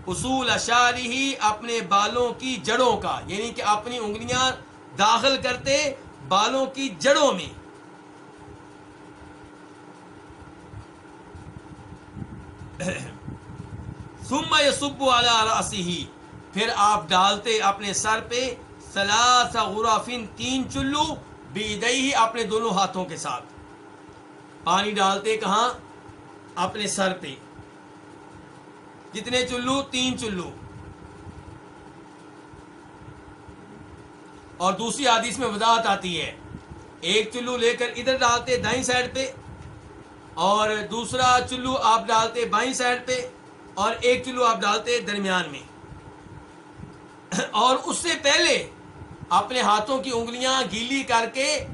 اصول اشاری ہی اپنے بالوں کی جڑوں کا۔ یعنی کہ اپنی انگلیاں داخل کرتے بالوں کی جڑوں میں۔ ثم یصب علی رأسه پھر آپ ڈالتے اپنے سر پہ ثلاث غرافن تین چلو بیدئی اپنے دونوں ہاتھوں کے ساتھ۔ پانی ڈالتے کہاں؟ اپنے سر پہ۔ کتنے چلو؟ تین چلو۔ اور دوسری حدیث میں وضاحت آتی ہے۔ ایک چلو لے کر ادھر ڈالتے دائیں سائڈ پہ، اور دوسرا چلو آپ ڈالتے بائیں سائڈ پہ، اور ایک چلو آپ ڈالتے درمیان میں۔ اور اس سے پہلے اپنے ہاتھوں کی انگلیاں گیلی کر کے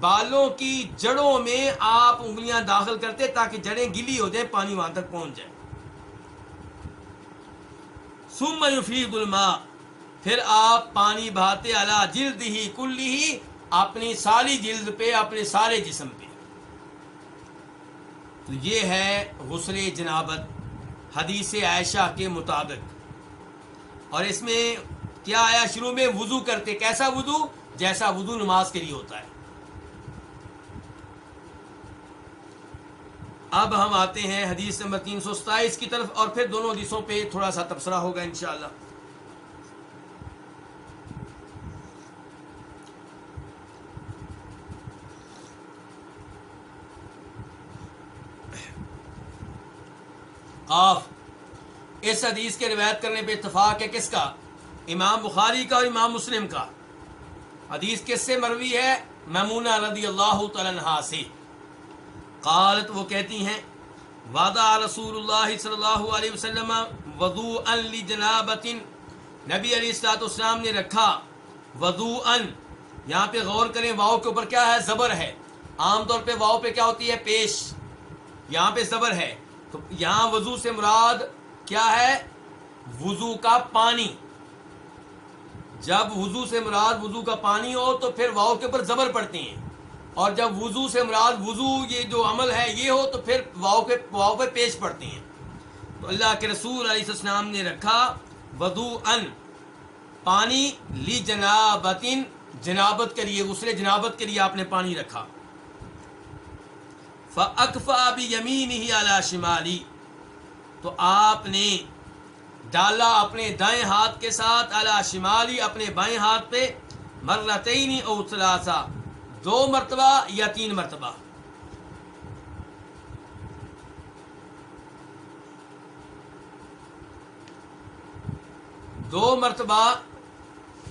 بالوں کی جڑوں میں آپ انگلیاں داخل کرتے تاکہ جڑیں گیلی ہو جائیں، پانی وہاں تک پہنچ جائے۔ ثم یفید الماء، پھر آپ پانی بہاتے علا جلد ہی کلی ہی اپنی ساری جلد پہ، اپنے سارے جسم پہ۔ تو یہ ہے غسل جنابت، حدیث عائشہ کے مطابق۔ اور اس میں کیا آیا؟ شروع میں وضو کرتے، کیسا وضو؟ جیسا وضو نماز کے لیے ہوتا ہے۔ اب ہم آتے ہیں حدیث نمبر تین سو ستائیس کی طرف اور پھر دونوں حدیثوں پہ تھوڑا سا تبصرہ ہوگا انشاءاللہ۔ قاف اس حدیث کے روایت کرنے پہ اتفاق ہے کس کا؟ امام بخاری کا اور امام مسلم کا۔ حدیث کس سے مروی ہے؟ میمونہ رضی اللہ تعالیٰ سے۔ قالت، وہ کہتی ہیں، وعدہ رسول اللہ صلی اللہ علیہ وسلم وضو ان جنابت نبی علیہ السلاۃ السلام نے رکھا وضو ان یہاں پہ غور کریں، واؤ کے اوپر کیا ہے؟ زبر ہے۔ عام طور پہ واؤ پہ کیا ہوتی ہے؟ پیش۔ یہاں پہ زبر ہے۔ تو یہاں وضو سے مراد کیا ہے؟ وضو کا پانی۔ جب وضو سے مراد وضو کا پانی ہو، تو پھر واؤ کے اوپر زبر پڑتی ہیں۔ اور جب وضو سے مراد وضو یہ جو عمل ہے یہ ہو تو پھر واؤ کے واؤ پہ پیش پڑتی ہیں۔ تو اللہ کے رسول علیہ السلام نے رکھا وضو ان پانی لی جنابتن جنابت کے لیے، غسل جنابت کے لیے آپ نے پانی رکھا۔ فَأَكْفَى بِيَمِينِهِ عَلَى شِمَالِ تو آپ نے ڈالا اپنے دائیں ہاتھ کے ساتھ علی شمالی اپنے بائیں ہاتھ پہ۔ مرتین او ثلاثہ۔ دو مرتبہ یا تین مرتبہ؟ دو مرتبہ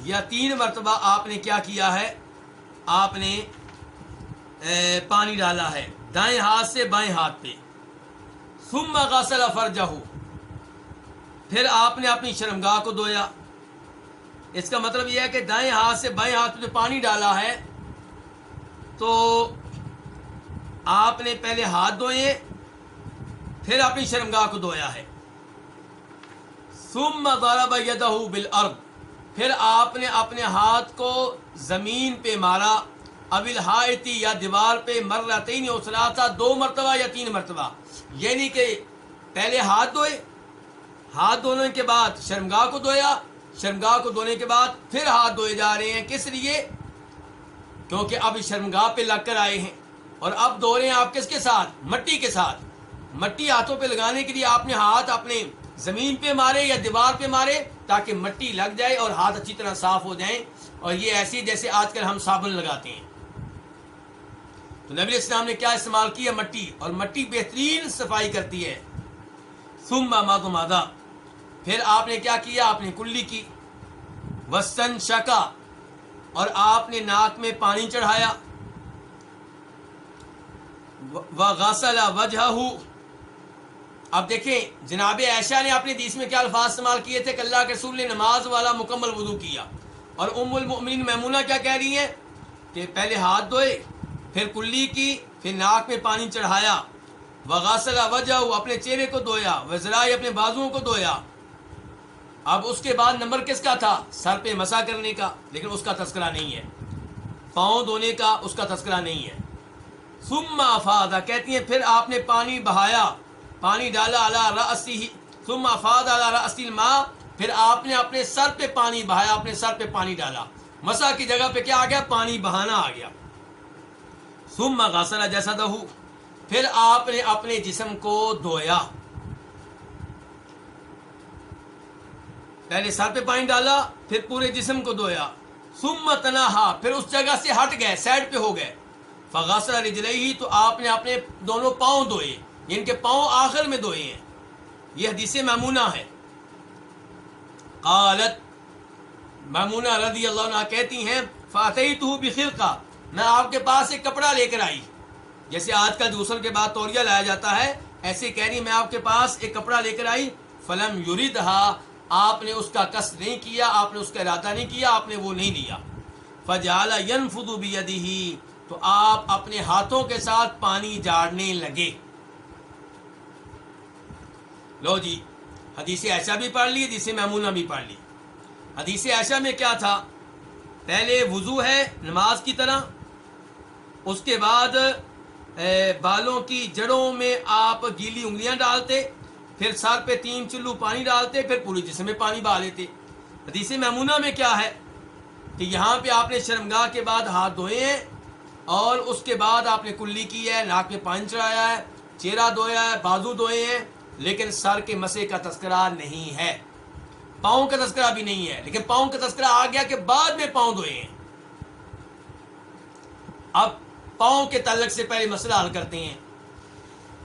یا تین مرتبہ آپ نے کیا کیا ہے؟ آپ نے پانی ڈالا ہے، دائیں ہاتھ سے بائیں ہاتھ پہ۔ ثم غسل فرجہ۔ پھر آپ نے اپنی شرمگاہ کو دھویا۔ اس کا مطلب یہ ہے کہ دائیں ہاتھ سے بائیں ہاتھ پہ پانی ڈالا ہے تو آپ نے پہلے ہاتھ دھوئے، پھر اپنی شرمگاہ کو دھویا ہے۔ ثم ضرب یدہ بالارض، پھر آپ نے اپنے ہاتھ کو زمین پہ مارا۔ اب یا دیوار پہ مرتین اوسلاتا دو مرتبہ یا تین مرتبہ۔ یعنی کہ پہلے ہاتھ دھوئے، ہاتھ دھونے کے بعد شرمگاہ کو دھویا، شرمگاہ کو دھونے کے بعد پھر ہاتھ دھوئے جا رہے ہیں۔ کس لیے؟ کیونکہ اب شرمگاہ پہ لگ کر آئے ہیں۔ اور اب دھو رہے ہیں آپ کس کے ساتھ؟ مٹی کے ساتھ۔ مٹی ہاتھوں پہ لگانے کے لیے آپ نے ہاتھ اپنے زمین پہ مارے یا دیوار پہ مارے تاکہ مٹی لگ جائے اور ہاتھ اچھی طرح صاف ہو جائیں۔ اور یہ ایسی جیسے آج کل ہم صابن لگاتے ہیں۔ تو نبی اسلام نے کیا استعمال کیا؟ مٹی۔ اور مٹی بہترین صفائی کرتی ہے۔ ثم ماد مادہ پھر آپ نے کیا کیا؟ آپ نے کلی کی۔ وسن شکا اور آپ نے ناک میں پانی چڑھایا۔ غسل وجہ اب دیکھیں، جناب عائشہ نے اپنے دیس میں کیا الفاظ استعمال کیے تھے کہ اللہ کے رسول نے نماز والا مکمل وضو کیا۔ اور ام المؤمنین میمونہ کیا کہہ رہی ہیں؟ کہ پہلے ہاتھ دھوئے، پھر کلی کی، پھر ناک میں پانی چڑھایا۔ وغاسل وجہ اپنے چہرے کو دھویا وزرائے اپنے بازوؤں کو دھویا۔ اب اس کے بعد نمبر کس کا تھا؟ سر پہ مسا کرنے کا، لیکن اس کا تذکرہ نہیں ہے۔ پاؤں دھونے کا، اس کا تذکرہ نہیں ہے۔ ثم افادا کہتی ہیں، پھر آپ نے پانی بہایا، پانی ڈالا اعلیٰ رسی ثم افاد اعلیٰ رسی الماء۔ پھر آپ نے اپنے سر پہ پانی بہایا، اپنے سر پہ پانی ڈالا۔ مسا کی جگہ پہ کیا آ گیا؟ پانی بہانا آ گیا۔ ثم غسل جیسا دہو پھر آپ نے اپنے جسم کو دھویا۔ پہلے سر پہ پانی ڈالا، پھر پورے جسم کو دھویا۔ ثم تنہا پھر اس جگہ سے ہٹ گئے سائڈ پہ ہو گئے۔ فغاسر رجلئی تو آپ نے اپنے دونوں پاؤں دھوئے یعنی ان کے پاؤں آخر میں دھوئے ہیں۔ یہ حدیث میمونہ ہے۔ قالت میمونہ رضی اللہ عنہ کہتی ہیں فاتحی تو بخرقہ میں آپ کے پاس ایک کپڑا لے کر آئی۔ جیسے آج کل دوسر کے بعد توریہ لایا جاتا ہے، ایسے کہہ رہی میں آپ کے پاس ایک کپڑا لے کر آئی، فلم یوریدہا آپ نے اس کا قصد نہیں کیا، آپ نے اس کا ارادہ نہیں کیا، آپ نے وہ نہیں لیا فجال ینفدو بیدہی، تو آپ اپنے ہاتھوں کے ساتھ پانی جاڑنے لگے۔ لو جی حدیث ایسا بھی پڑھ لی، حدیث میمونہ بھی پڑھ لی۔ حدیث ایسا میں کیا تھا؟ پہلے وضو ہے نماز کی طرح، اس کے بعد بالوں کی جڑوں میں آپ گیلی انگلیاں ڈالتے۔ پھر سر پہ تین چلو پانی ڈالتے، پھر پوری جسم میں پانی بہا لیتے۔ حدیث میمونہ میں کیا ہے؟ کہ یہاں پہ آپ نے شرمگاہ کے بعد ہاتھ دھوئے ہیں اور اس کے بعد آپ نے کلی کی ہے، ناک میں پانی چڑھایا ہے، چہرہ دھویا ہے، بازو دھوئے ہیں، لیکن سر کے مسے کا تذکرہ نہیں ہے۔ پاؤں کا تذکرہ بھی نہیں ہے، لیکن پاؤں کا تذکرہ آ گیا کہ بعد میں پاؤں دھوئے ہیں۔ اب پاؤں کے تعلق سے پہلے مسئلہ حل کرتے ہیں۔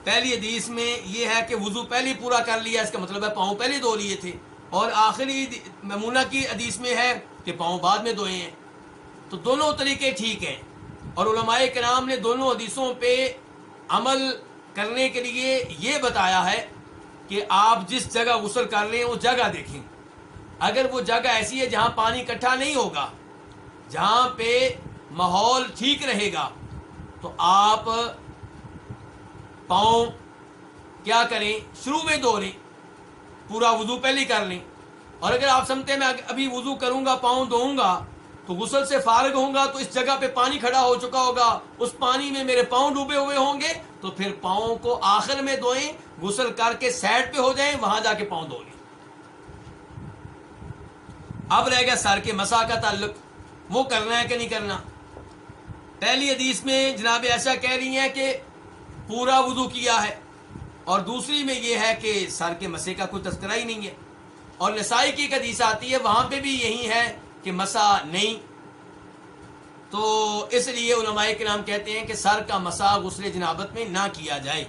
پہلی حدیث میں یہ ہے کہ وضو پہلے پورا کر لیا، اس کا مطلب ہے پاؤں پہلے دھو لیے تھے۔ اور آخری میمونہ کی حدیث میں ہے کہ پاؤں بعد میں دھوئے ہیں۔ تو دونوں طریقے ٹھیک ہیں۔ اور علماء کرام نے دونوں حدیثوں پہ عمل کرنے کے لیے یہ بتایا ہے کہ آپ جس جگہ غسل کر رہے ہیں وہ جگہ دیکھیں۔ اگر وہ جگہ ایسی ہے جہاں پانی اکٹھا نہیں ہوگا، جہاں پہ ماحول ٹھیک رہے گا، تو آپ پاؤں کیا کریں؟ شروع میں دو لیں، پورا وضو پہلے کر لیں۔ اور اگر آپ سمجھتے میں ابھی وضو کروں گا، پاؤں دھوؤں گا، تو غسل سے فارغ ہوں گا، تو اس جگہ پہ پانی کھڑا ہو چکا ہوگا۔ اس پانی میں میرے پاؤں ڈوبے ہوئے ہوں گے، تو پھر پاؤں کو آخر میں دھوئیں، غسل کر کے سیڈ پہ ہو جائیں، وہاں جا کے پاؤں دھو لیں۔ اب رہ گیا سر کے مسا کا تعلق۔ وہ کرنا ہے کہ نہیں کرنا؟ پہلی حدیث میں جناب ایسا کہہ رہی ہیں کہ پورا وضو کیا ہے۔ اور دوسری میں یہ ہے کہ سر کے مسے کا کوئی تذکرہ ہی نہیں ہے۔ اور نسائی کی ایک حدیث آتی ہے، وہاں پہ بھی یہی ہے کہ مسا نہیں۔ تو اس لیے علماء کے نام کہتے ہیں کہ سر کا مسا غسل جنابت میں نہ کیا جائے۔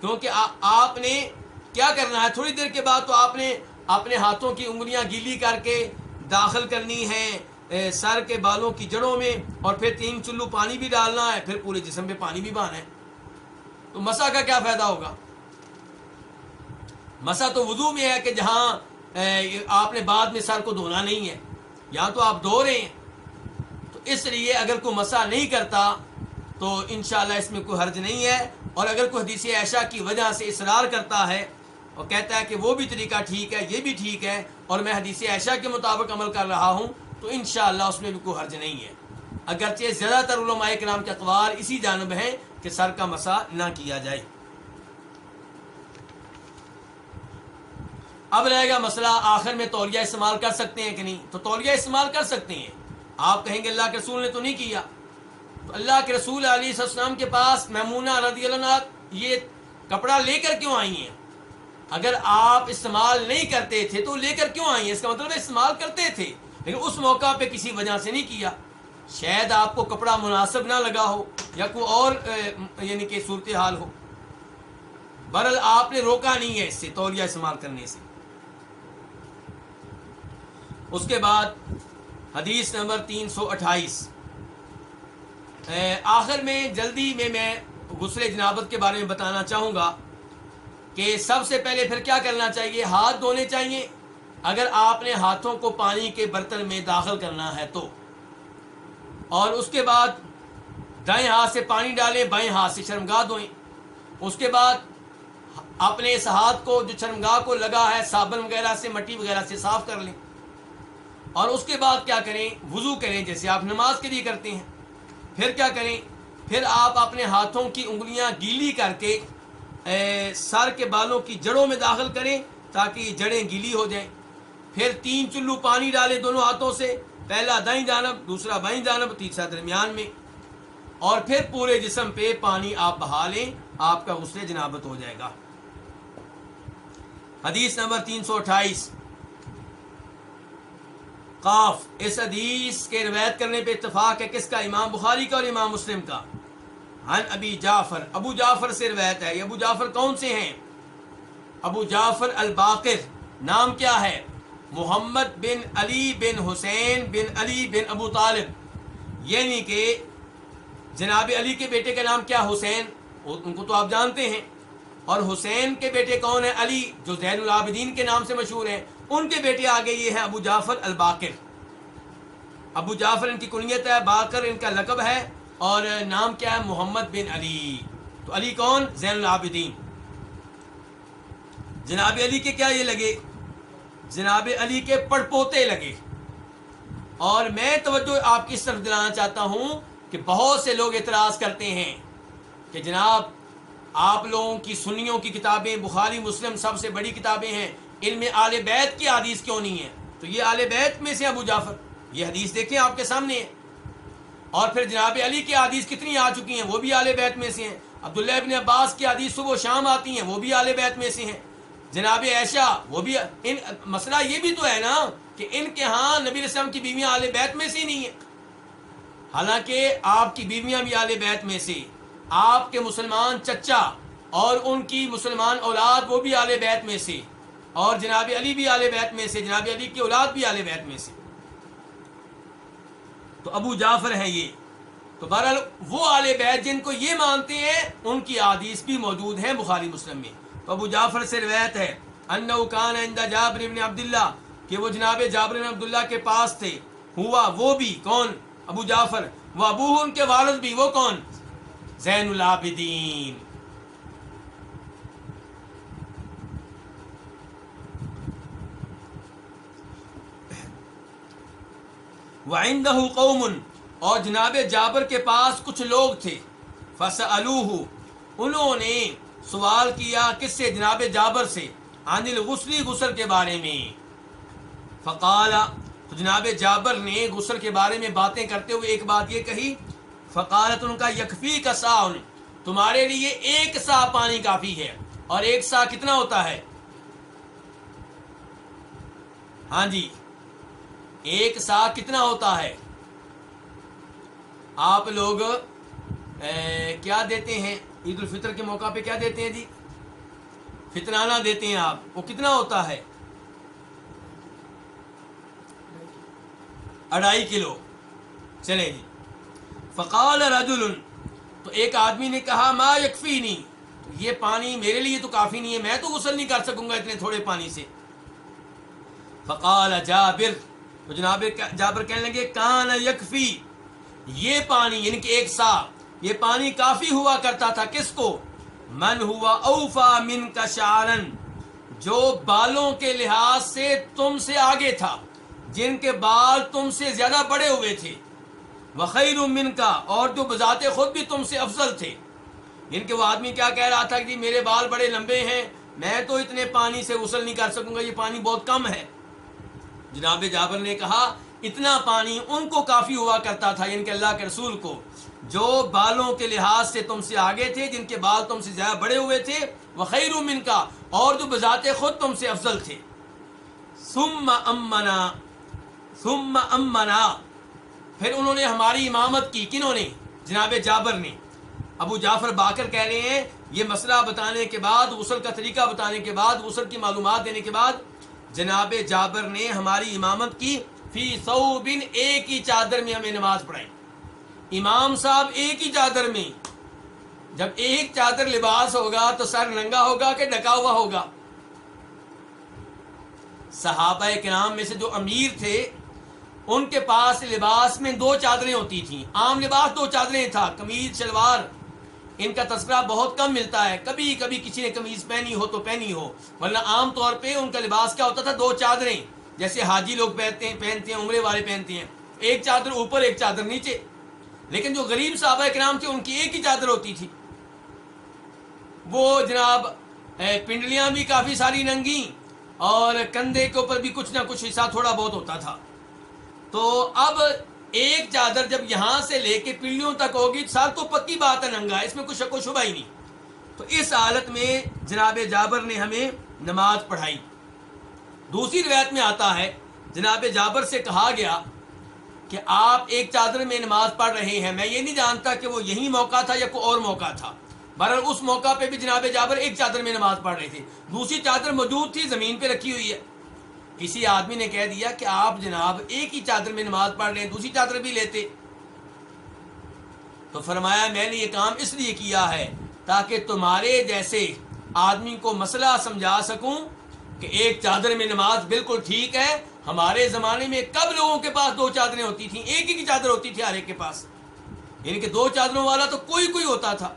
کیونکہ آپ نے کیا کرنا ہے؟ تھوڑی دیر کے بعد تو آپ نے اپنے ہاتھوں کی انگلیاں گیلی کر کے داخل کرنی ہے سر کے بالوں کی جڑوں میں، اور پھر تین چلو پانی بھی ڈالنا ہے، پھر پورے جسم پہ پانی بھی بہانا ہے۔ تو مسا کا کیا فائدہ ہوگا؟ مسا تو وضو میں ہے کہ جہاں آپ نے بعد میں سر کو دھونا نہیں ہے، یا تو آپ دھو رہے ہیں۔ تو اس لیے اگر کوئی مسا نہیں کرتا، تو انشاءاللہ اس میں کوئی حرج نہیں ہے۔ اور اگر کوئی حدیث عائشہ کی وجہ سے اصرار کرتا ہے اور کہتا ہے کہ وہ بھی طریقہ ٹھیک ہے، یہ بھی ٹھیک ہے، اور میں حدیث عائشہ کے مطابق عمل کر رہا ہوں، تو انشاءاللہ اس میں بھی کوئی حرج نہیں ہے۔ اگرچہ زیادہ تر علماء کرام کے اقوال اسی جانب ہیں کہ سر کا مسا نہ کیا جائے۔ اب رہے گا مسئلہ آخر میں تولیہ استعمال کر سکتے ہیں کہ نہیں؟ تو تولیہ استعمال کر سکتے ہیں۔ آپ کہیں گے اللہ کے رسول نے تو نہیں کیا۔ تو اللہ کے رسول علیہ السلام کے پاس میمونہ رضی اللہ عنہ یہ کپڑا لے کر کیوں آئی ہیں؟ اگر آپ استعمال نہیں کرتے تھے تو لے کر کیوں آئی ہیں؟ اس کا مطلب استعمال کرتے تھے۔ لیکن اس موقع پہ کسی وجہ سے نہیں کیا۔ شاید آپ کو کپڑا مناسب نہ لگا ہو یا کوئی اور یعنی کہ صورتحال ہو۔ برل آپ نے روکا نہیں ہے اس سے، تولیہ استعمال کرنے سے۔ اس کے بعد حدیث نمبر تین سو اٹھائیس۔ آخر میں جلدی میں میں غسل جنابت کے بارے میں بتانا چاہوں گا کہ سب سے پہلے پھر کیا کرنا چاہیے؟ ہاتھ دھونے چاہیے۔ اگر آپ نے ہاتھوں کو پانی کے برتن میں داخل کرنا ہے تو۔ اور اس کے بعد دائیں ہاتھ سے پانی ڈالیں، بائیں ہاتھ سے شرمگاہ دھوئیں۔ اس کے بعد اپنے اس ہاتھ کو، جو شرمگاہ کو لگا ہے، صابن وغیرہ سے، مٹی وغیرہ سے صاف کر لیں۔ اور اس کے بعد کیا کریں؟ وضو کریں، جیسے آپ نماز کے لیے کرتے ہیں۔ پھر کیا کریں؟ پھر آپ اپنے ہاتھوں کی انگلیاں گیلی کر کے سر کے بالوں کی جڑوں میں داخل کریں تاکہ جڑیں گیلی ہو جائیں۔ پھر تین چلو پانی ڈالیں دونوں ہاتھوں سے۔ پہلا دائیں جانب، دوسرا بائیں جانب، تیسرا درمیان میں۔ اور پھر پورے جسم پہ پانی آپ بہا لیں، آپ کا غسل جنابت ہو جائے گا۔ حدیث نمبر تین سو اٹھائیس۔ قاف، اس حدیث کے روایت کرنے پہ اتفاق ہے کس کا؟ امام بخاری کا اور امام مسلم کا۔ ہن ابی جعفر، ابو جعفر سے روایت ہے۔ یہ ابو جعفر کون سے ہیں؟ ابو جعفر الباقر، نام کیا ہے؟ محمد بن علی بن حسین بن علی بن ابو طالب۔ یعنی کہ جناب علی کے بیٹے کا نام کیا حسین؟ ان کو تو آپ جانتے ہیں۔ اور حسین کے بیٹے کون ہیں؟ علی، جو زین العابدین کے نام سے مشہور ہیں۔ ان کے بیٹے آگے یہ ہیں ابو جعفر الباقر۔ ابو جعفر ان کی کنیت ہے، باقر ان کا لقب ہے۔ اور نام کیا ہے؟ محمد بن علی۔ تو علی کون؟ زین العابدین۔ جناب علی کے کیا یہ لگے؟ جناب علی کے پڑپوتے لگے۔ اور میں توجہ آپ کی طرف دلانا چاہتا ہوں کہ بہت سے لوگ اعتراض کرتے ہیں کہ جناب آپ لوگوں کی سنیوں کی کتابیں، بخاری، مسلم سب سے بڑی کتابیں ہیں۔ ان میں آل بیت کی حدیث کیوں نہیں ہے؟ تو یہ آل بیت میں سے ابو جعفر۔ یہ حدیث دیکھیں آپ کے سامنے۔ ہے اور پھر جناب علی کی حدیث کتنی آ چکی ہیں؟ وہ بھی آل بیت میں سے ہیں۔ عبداللہ ابن عباس کی حدیث صبح و شام آتی ہیں، وہ بھی آل بیت میں سے ہیں۔ جناب عائشہ، وہ بھی ان، مسئلہ یہ بھی تو ہے نا کہ ان کے ہاں نبی السلام کی بیویاں آل بیت میں سے نہیں ہیں۔ حالانکہ آپ کی بیویاں بھی آل بیت میں سے۔ آپ کے مسلمان چچا اور ان کی مسلمان اولاد وہ بھی آل بیت میں سے۔ اور جناب علی بھی آل بیت میں سے، جناب علی کی اولاد بھی آل بیت میں سے۔ تو ابو جعفر ہیں یہ۔ تو بہرحال وہ آل بیت جن کو یہ مانتے ہیں، ان کی حدیث بھی موجود ہیں بخاری مسلم میں۔ ابو جعفر سے روایت ہے، انہو کان عند جابر بن عبداللہ، کہ وہ جناب جابر بن عبداللہ کے پاس تھے۔ ہوا وہ بھی کون؟ ابو جعفر۔ وہ ابو ان کے والد بھی، وہ کون؟ زین العابدین۔ وعندہ قوم، اور جناب جابر کے پاس کچھ لوگ تھے۔ فس انہوں نے سوال کیا کس سے جناب جابر سے؟ عن الغسلی غسل کے بارے میں۔ فقال، تو جناب جابر نے غسل کے بارے میں باتیں کرتے ہوئے ایک بات یہ کہی، فقالت، ان کا یکفی کا سا تمہارے لیے ایک سا پانی کافی ہے، اور ایک سا کتنا ہوتا ہے؟ ہاں جی ایک سا کتنا ہوتا ہے؟ آپ لوگ کیا دیتے ہیں؟ عید الفطر کے موقع پہ کیا دیتے ہیں جی؟ فطرانہ دیتے ہیں آپ۔ وہ کتنا ہوتا ہے؟ اڑائی کلو۔ چلے جی۔ فقال رجل، تو ایک آدمی نے کہا، ما یکفی نہیں یہ پانی میرے لیے تو کافی نہیں ہے، میں تو غسل نہیں کر سکوں گا اتنے تھوڑے پانی سے۔ فقال جابر، تو جناب جابر کہنے لگے، کان یکفی۔ یہ پانی یعنی کہ ایک سا یہ پانی کافی ہوا کرتا تھا کس کو؟ من ہوا اوفا من کا شارن جو بالوں کے لحاظ سے تم سے آگے تھا، جن کے بال تم سے زیادہ بڑے ہوئے تھے۔ وخیر من کا اور جو بذات خود بھی تم سے افضل تھے۔ جن کے وہ آدمی کیا کہہ رہا تھا کہ جی میرے بال بڑے لمبے ہیں، میں تو اتنے پانی سے غسل نہیں کر سکوں گا، یہ پانی بہت کم ہے۔ جناب جابر نے کہا، اتنا پانی ان کو کافی ہوا کرتا تھا یعنی کہ اللہ کے رسول کو۔ جو بالوں کے لحاظ سے تم سے آگے تھے، جن کے بال تم سے زیادہ بڑے ہوئے تھے، وہ خیر من کا اور جو بذات خود تم سے افضل تھے۔ ثم امنا ثم امنا۔ پھر انہوں نے ہماری امامت کی کنہوں نے؟ جناب جابر نے۔ ابو جعفر باکر کہہ رہے ہیں، یہ مسئلہ بتانے کے بعد، غسل کا طریقہ بتانے کے بعد، غسل کی معلومات دینے کے بعد، جناب جابر نے ہماری امامت کی، فی سو بن ایک ہی چادر میں ہمیں نماز پڑھائی۔ امام صاحب ایک ہی چادر میں۔ جب ایک چادر لباس ہوگا تو سر ننگا ہوگا کہ ڈکا ہوا ہوگا؟ صحابہ کرام میں سے جو امیر تھے، ان کے پاس لباس میں دو چادریں ہوتی تھیں۔ عام لباس دو چادریں تھا کمیز شلوار۔ ان کا تذکرہ بہت کم ملتا ہے۔ کبھی کبھی کسی نے کمیز پہنی ہو تو پہنی ہو، ورنہ عام طور پہ ان کا لباس کیا ہوتا تھا دو چادریں۔ جیسے حاجی لوگ پہنتے ہیں پہنتے ہیں، عمرے والے پہنتے ہیں۔ ایک چادر اوپر، ایک چادر نیچے۔ لیکن جو غریب صحابہ کرام تھے، ان کی ایک ہی چادر ہوتی تھی۔ وہ جناب پنڈلیاں بھی کافی ساری ننگی اور کندھے کے اوپر بھی کچھ نہ کچھ حصہ تھوڑا بہت ہوتا تھا۔ تو اب ایک چادر جب یہاں سے لے کے پنڈلیوں تک ہوگی سر تو پکی بات ہے، ننگا اس میں کچھ شک و شبہ ہی نہیں۔ تو اس حالت میں جناب جابر نے ہمیں نماز پڑھائی۔ دوسری روایت میں آتا ہے، جناب جابر سے کہا گیا کہ آپ ایک چادر میں نماز پڑھ رہے ہیں۔ میں یہ نہیں جانتا کہ وہ یہی موقع تھا یا کوئی اور موقع تھا۔ بہرحال اس موقع پہ بھی جناب جابر ایک چادر میں نماز پڑھ رہے تھے۔ دوسری چادر موجود تھی، زمین پہ رکھی ہوئی ہے۔ کسی آدمی نے کہہ دیا کہ آپ جناب ایک ہی چادر میں نماز پڑھ رہے ہیں دوسری چادر بھی لیتے۔ تو فرمایا، میں نے یہ کام اس لیے کیا ہے تاکہ تمہارے جیسے آدمی کو مسئلہ سمجھا سکوں کہ ایک چادر میں نماز بالکل ٹھیک ہے ہمارے زمانے میں کب لوگوں کے پاس دو چادریں ہوتی تھیں؟ ایک ہی کی چادر ہوتی تھی ہر ایک کے پاس۔ یعنی کہ دو چادروں والا تو کوئی کوئی ہوتا تھا۔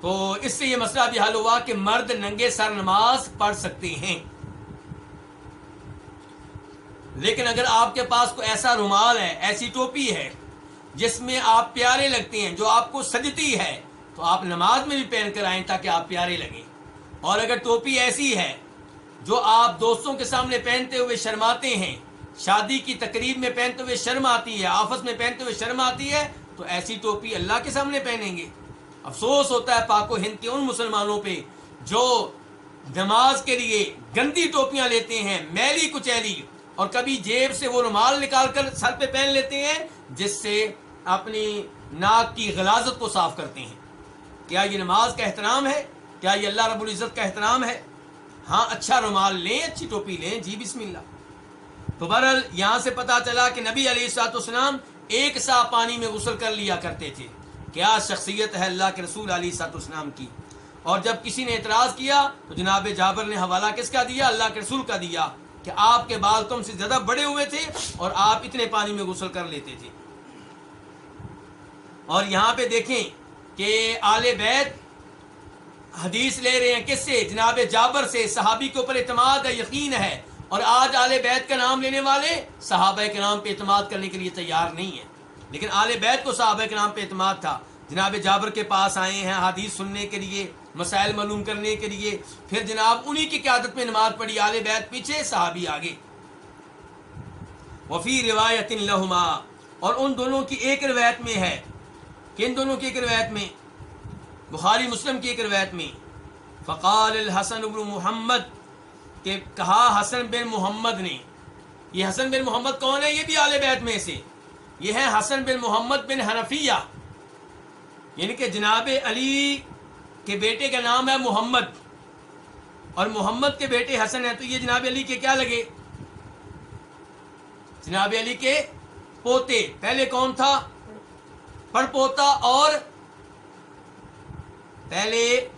تو اس سے یہ مسئلہ بھی حل ہوا کہ مرد ننگے سر نماز پڑھ سکتے ہیں۔ لیکن اگر آپ کے پاس کوئی ایسا رومال ہے، ایسی ٹوپی ہے، جس میں آپ پیارے لگتے ہیں، جو آپ کو سجتی ہے، تو آپ نماز میں بھی پہن کر آئیں تاکہ آپ پیارے لگیں۔ اور اگر ٹوپی ایسی ہے جو آپ دوستوں کے سامنے پہنتے ہوئے شرماتے ہیں، شادی کی تقریب میں پہنتے ہوئے شرم آتی ہے آفس میں پہنتے ہوئے شرم آتی ہے، تو ایسی ٹوپی اللہ کے سامنے پہنیں گے۔ افسوس ہوتا ہے پاک و ہند کے ان مسلمانوں پہ جو نماز کے لیے گندی ٹوپیاں لیتے ہیں، میلی کچیلی، اور کبھی جیب سے وہ رومال نکال کر سر پہ پہن لیتے ہیں، جس سے اپنی ناک کی غلازت کو صاف کرتے ہیں۔ کیا یہ نماز کا احترام ہے؟ کیا یہ اللہ رب العزت کا احترام ہے؟ ہاں اچھا رومال لیں، اچھی ٹوپی لیں۔ جی بسم اللہ۔ تو برل یہاں سے پتا چلا کہ نبی علیہ السلاط اسلام ایک سا پانی میں غسل کر لیا کرتے تھے۔ کیا شخصیت ہے اللہ کے رسول علی سات اسلام کی؟ اور جب کسی نے اعتراض کیا تو جناب جابر نے حوالہ کس کا دیا؟ اللہ کے رسول کا دیا کہ آپ کے بال تم سے زیادہ بڑے ہوئے تھے اور آپ اتنے پانی میں غسل کر لیتے تھے۔ اور یہاں پہ دیکھیں کہ آل بیت حدیث لے رہے ہیں کس سے؟ جناب جابر سے، صحابی کے اوپر اعتماد ہے یقین ہے۔ اور آج آل بیت کا نام لینے والے صحابہ کے نام پہ اعتماد کرنے کے لیے تیار نہیں ہیں۔ لیکن آل بیت کو صحابہ کے نام پہ اعتماد تھا۔ جناب جابر کے پاس آئے ہیں حدیث سننے کے لیے، مسائل معلوم کرنے کے لیے۔ پھر جناب انہی کی قیادت میں نماز پڑھی، آل بیت پیچھے صحابی آگے۔ وفی روایت لہما، اور ان دونوں کی ایک روایت میں ہے کن دونوں کی ایک روایت میں بخاری مسلم کی ایک روایت میں فقال الحسن بن محمد کہ کہا حسن بن محمد نے، یہ حسن بن محمد کون ہے؟ یہ بھی آل بیت میں سے۔ یہ ہے حسن بن محمد بن حنفیہ۔ یعنی کہ جناب علی کے بیٹے کا نام ہے محمد۔ اور محمد کے بیٹے حسن ہیں، تو یہ جناب علی کے کیا لگے؟ جناب علی کے پوتے۔ پہلے کون تھا؟ پڑ پوتا اور پہلے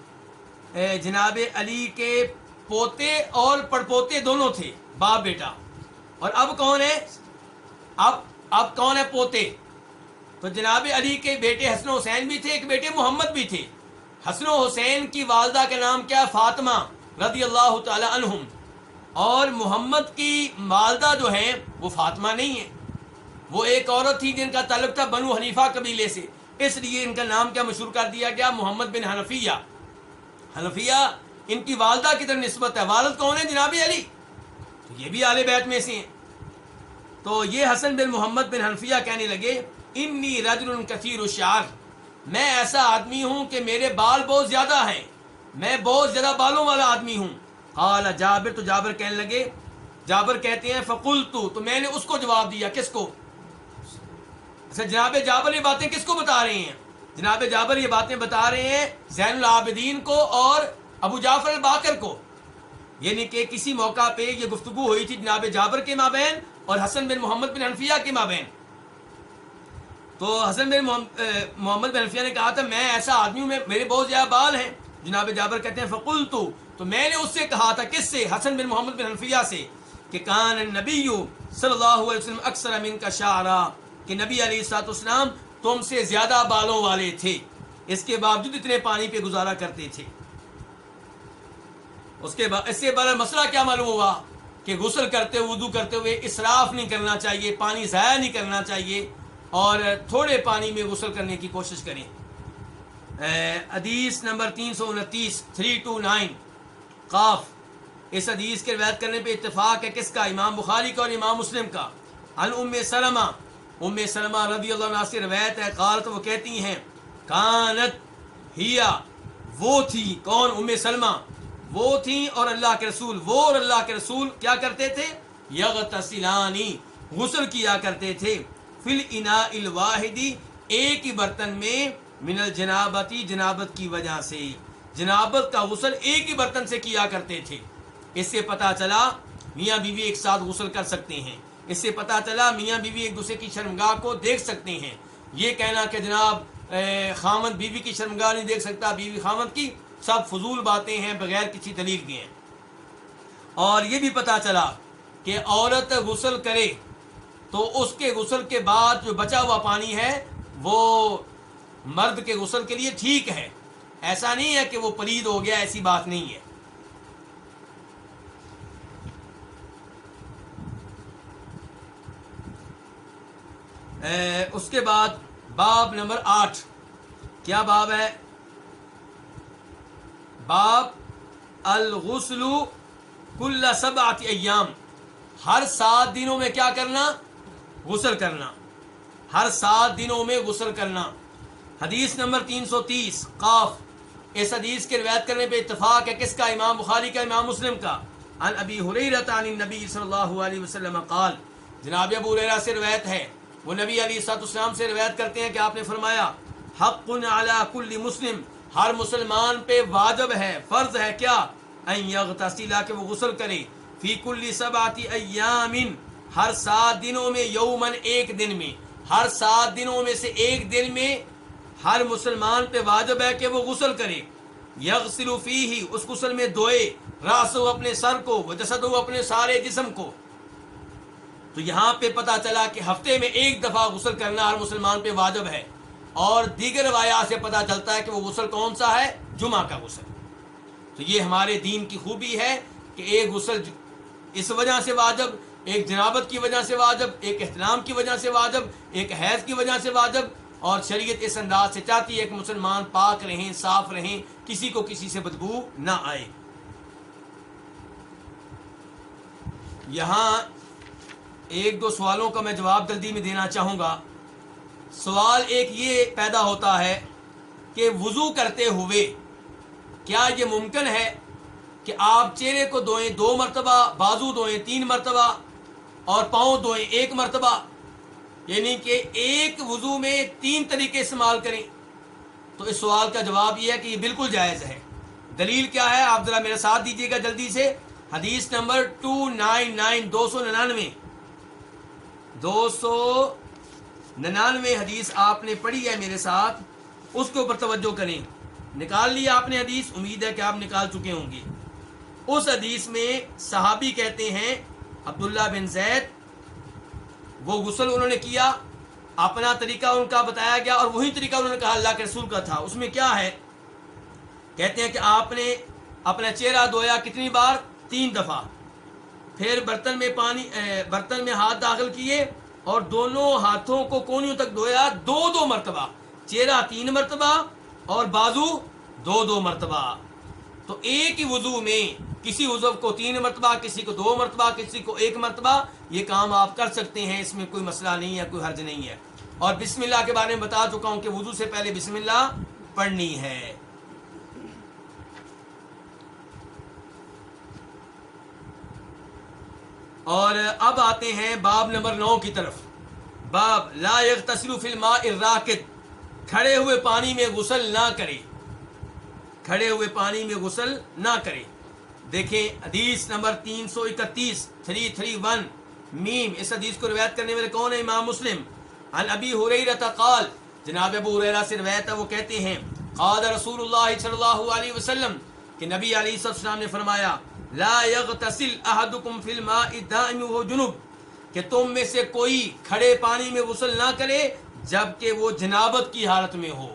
جناب علی کے پوتے اور پڑ پوتے دونوں تھے، باپ بیٹا۔ اور اب کون ہے؟ اب اب کون ہے پوتے؟ تو جناب علی کے بیٹے حسن و حسین بھی تھے، ایک بیٹے محمد بھی تھے۔ حسن و حسین کی والدہ کا نام کیا؟ فاطمہ رضی اللہ تعالی عنہم۔ اور محمد کی والدہ جو ہیں، وہ فاطمہ نہیں ہے وہ ایک عورت تھی جن کا تعلق تھا بنو حنیفہ قبیلے سے۔ اس لیے ان کا نام کیا مشہور کر دیا گیا؟ محمد بن حنفیہ۔ حنفیہ ان کی والدہ کی طرف نسبت ہے۔ والد کون ہے جناب علی۔ تو یہ بھی آل بیت میں سے ہیں۔ تو یہ حسن بن محمد بن حنفیہ کہنے لگے، انی رجل کثیر الشعر۔ میں ایسا آدمی ہوں کہ میرے بال بہت زیادہ ہیں۔ میں بہت زیادہ بالوں والا آدمی ہوں۔ قال جابر تو جابر کہنے لگے۔ جابر کہتے ہیں فقول تو تو میں نے اس کو جواب دیا، کس کو؟ اچھا جناب جابر، یہ باتیں کس کو بتا رہے ہیں؟ جناب جابر، یہ باتیں بتا رہے ہیں زین العابدین کو اور ابو جعفر الباکر کو۔ یعنی کہ کسی موقع پہ یہ گفتگو ہوئی تھی جناب جابر کے مابین اور حسن بن محمد بن حنفیہ کے مابین۔ تو حسن بن محمد بن حنفیہ نے کہا تھا، میں ایسا آدمی ہوں میرے بہت زیادہ بال ہیں۔ جناب جابر کہتے ہیں فقول تو تو میں نے اس سے کہا تھا، کس سے؟ حسن بن محمد بن حنفیہ سے کہ کان نبی صلی اللہ علیہ وسلم اکثر امین کا شاعرہ کہ نبی علیہ السلاط اسلام تم سے زیادہ بالوں والے تھے۔ اس کے باوجود اتنے پانی پہ گزارا کرتے تھے۔ اس کے بعد اس سے بڑا مسئلہ کیا معلوم ہوا؟ کہ غسل کرتے ہوئے وضو کرتے ہوئے اسراف نہیں کرنا چاہیے، پانی ضائع نہیں کرنا چاہیے اور تھوڑے پانی میں غسل کرنے کی کوشش کریں۔ حدیث نمبر تین سو انتیس، تھری ٹو نائن۔ قاف، اس حدیث کے روایت کرنے پہ اتفاق ہے کس کا؟ امام بخاری کا اور امام مسلم کا۔ ان ام سلمہ ام سلمہ رضی اللہ عنہ سے روایت ہے قالت وہ کہتی ہیں، کانت ہیا، وہ تھی، کون؟ ام سلمہ۔ وہ تھی اور اللہ کے رسول، وہ اور اللہ کے رسول کیا کرتے تھے؟ یغتسلانی، غسل کیا کرتے تھے۔ فل انا الواحدی، ایک ہی برتن میں من الجنابتی، جنابت کی وجہ سے۔ جنابت کا غسل ایک ہی برتن سے کیا کرتے تھے۔ اس سے پتا چلا، میاں بیوی ایک ساتھ غسل کر سکتے ہیں۔ اس سے پتا چلا میاں بیوی ایک دوسرے کی شرمگاہ کو دیکھ سکتے ہیں۔ یہ کہنا کہ جناب خامد بیوی کی شرمگاہ نہیں دیکھ سکتا، بیوی خامد کی سب فضول باتیں ہیں، بغیر کسی دلیل کے ہیں۔ اور یہ بھی پتا چلا کہ عورت غسل کرے تو اس کے غسل کے بعد جو بچا ہوا پانی ہے، وہ مرد کے غسل کے لیے ٹھیک ہے۔ ایسا نہیں ہے کہ وہ پلید ہو گیا، ایسی بات نہیں ہے۔ اس کے بعد باب نمبر آٹھ۔ کیا باب ہے؟ باب الغسل کل سب ایام۔ ہر سات دنوں میں کیا کرنا؟ غسل کرنا۔ ہر سات دنوں میں غسل کرنا۔ حدیث نمبر تین سو تیس، قاف۔ اس حدیث کے روایت کرنے پہ اتفاق ہے کس کا؟ امام بخاری کا، امام مسلم کا۔ ان ابی حریرت عن نبی صلی اللہ علیہ وسلم قال۔ جناب ابو حریرہ سے روایت ہے۔ وہ نبی علی سات اسلام سے روایت کرتے ہیں کہ آپ نے فرمایا، حق علی کل مسلم، ہر مسلمان پہ واجب ہے، فرض ہے کیا؟ ان کہ وہ غسل کرے۔ فی کل سبعت ایام، ہر سات دنوں میں یومن ایک دن میں۔ ہر سات دنوں میں سے ایک دن میں ہر مسلمان پہ واجب ہے کہ وہ غسل کرے۔ یغسل فیہ، اس غسل میں دھوئے، راسو اپنے سر کو وجسد اپنے سارے جسم کو۔ تو یہاں پہ پتا چلا کہ ہفتے میں ایک دفعہ غسل کرنا ہر مسلمان پہ واجب ہے۔ اور دیگر روایات سے پتا چلتا ہے کہ وہ غسل کون سا ہے؟ جمعہ کا غسل۔ تو یہ ہمارے دین کی خوبی ہے کہ ایک غسل اس وجہ سے واجب، ایک جنابت کی وجہ سے واجب، ایک احترام کی وجہ سے واجب، ایک حیض کی وجہ سے واجب۔ اور شریعت اس انداز سے چاہتی ہے کہ مسلمان پاک رہیں، صاف رہیں، کسی کو کسی سے بدبو نہ آئے۔ یہاں ایک دو سوالوں کا میں جواب جلدی میں دینا چاہوں گا۔ سوال ایک یہ پیدا ہوتا ہے کہ وضو کرتے ہوئے کیا یہ ممکن ہے کہ آپ چہرے کو دھوئیں دو مرتبہ، بازو دھوئیں تین مرتبہ اور پاؤں دھوئیں ایک مرتبہ؟ یعنی کہ ایک وضو میں تین طریقے استعمال کریں۔ تو اس سوال کا جواب یہ ہے کہ یہ بالکل جائز ہے۔ دلیل کیا ہے؟ آپ ذرا میرا ساتھ دیجیے گا جلدی سے۔ حدیث نمبر ٹو نائن نائن دو سو ننانوے۔ دو سو ننانوے حدیث آپ نے پڑھی ہے میرے ساتھ، اس کے اوپر توجہ کریں۔ نکال لیا آپ نے حدیث، امید ہے کہ آپ نکال چکے ہوں گے۔ اس حدیث میں صحابی کہتے ہیں، عبداللہ بن زید، وہ غسل انہوں نے کیا، اپنا طریقہ ان کا بتایا گیا اور وہی طریقہ انہوں نے کہا اللہ کے رسول کا تھا۔ اس میں کیا ہے؟ کہتے ہیں کہ آپ نے اپنا چہرہ دھویا کتنی بار؟ تین دفعہ۔ پھر برتن میں پانی برتن میں ہاتھ داخل کیے اور دونوں ہاتھوں کو کونیوں تک دھویا، دو دو مرتبہ۔ چہرہ تین مرتبہ اور بازو دو دو مرتبہ۔ تو ایک ہی وضو میں کسی وضو کو تین مرتبہ، کسی کو دو مرتبہ، کسی کو ایک مرتبہ، یہ کام آپ کر سکتے ہیں، اس میں کوئی مسئلہ نہیں ہے، کوئی حرج نہیں ہے۔ اور بسم اللہ کے بارے میں بتا چکا ہوں کہ وضو سے پہلے بسم اللہ پڑھنی ہے۔ اور اب آتے ہیں باب نمبر نو کی طرف۔ باب لا یغتسل فی الماء الراکد۔ کھڑے ہوئے پانی میں غسل نہ کرے کھڑے ہوئے پانی میں غسل نہ کرے دیکھیں حدیث نمبر تین سو اکتیس، تھری تھری ون۔ میم، اس حدیث کو روایت کرنے والے کون ہے امام مسلم۔ عن ابی حریرہ قال، جناب ابو حریرہ سے روایت ہے، وہ کہتے ہیں، قال رسول اللہ صلی اللہ علیہ وسلم کہ نبی علیہ السلام نے فرمایا لا یغتسل احدکم فی الماء الدائم وهو جنوب، کہ تم میں سے کوئی کھڑے پانی میں غسل نہ کرے جبکہ وہ جنابت کی حالت میں ہو۔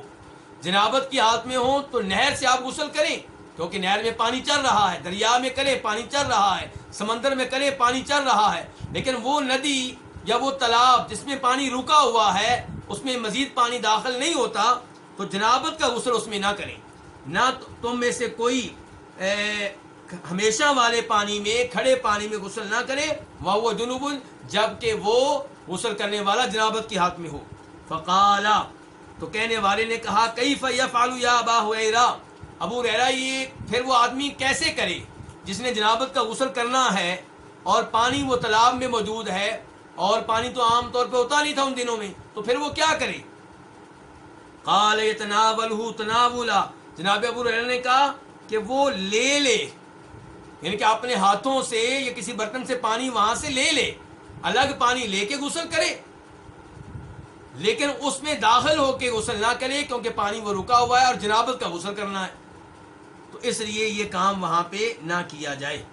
جنابت کی حالت میں ہو تو نہر سے آپ غسل کریں، کیونکہ نہر میں پانی چل رہا ہے، دریا میں کرے پانی چل رہا ہے، سمندر میں کرے پانی چل رہا ہے۔ لیکن وہ ندی یا وہ تالاب جس میں پانی رکا ہوا ہے، اس میں مزید پانی داخل نہیں ہوتا، تو جنابت کا غسل اس میں نہ کریں۔ نہ تم میں سے کوئی ہمیشہ والے پانی میں، کھڑے پانی میں غسل نہ کرے وہ جنوب جبکہ وہ غسل کرنے والا جنابت کی ہاتھ میں ہو۔ فقالا، تو کہنے والے نے کہا کئی فیا فالو یا ابا حیرا ابو ریرا یہ پھر وہ آدمی کیسے کرے جس نے جنابت کا غسل کرنا ہے اور پانی وہ تالاب میں موجود ہے اور پانی تو عام طور پہ ہوتا نہیں تھا ان دنوں میں، تو پھر وہ کیا کرے؟ قال تناول تناولا۔ جناب ابو ریرا نے کہا کہ وہ لے لے۔ یعنی کہ اپنے ہاتھوں سے یا کسی برتن سے پانی وہاں سے لے لے، الگ پانی لے کے غسل کرے۔ لیکن اس میں داخل ہو کے غسل نہ کرے کیونکہ پانی وہ رکا ہوا ہے اور جنابت کا غسل کرنا ہے۔ تو اس لیے یہ کام وہاں پہ نہ کیا جائے۔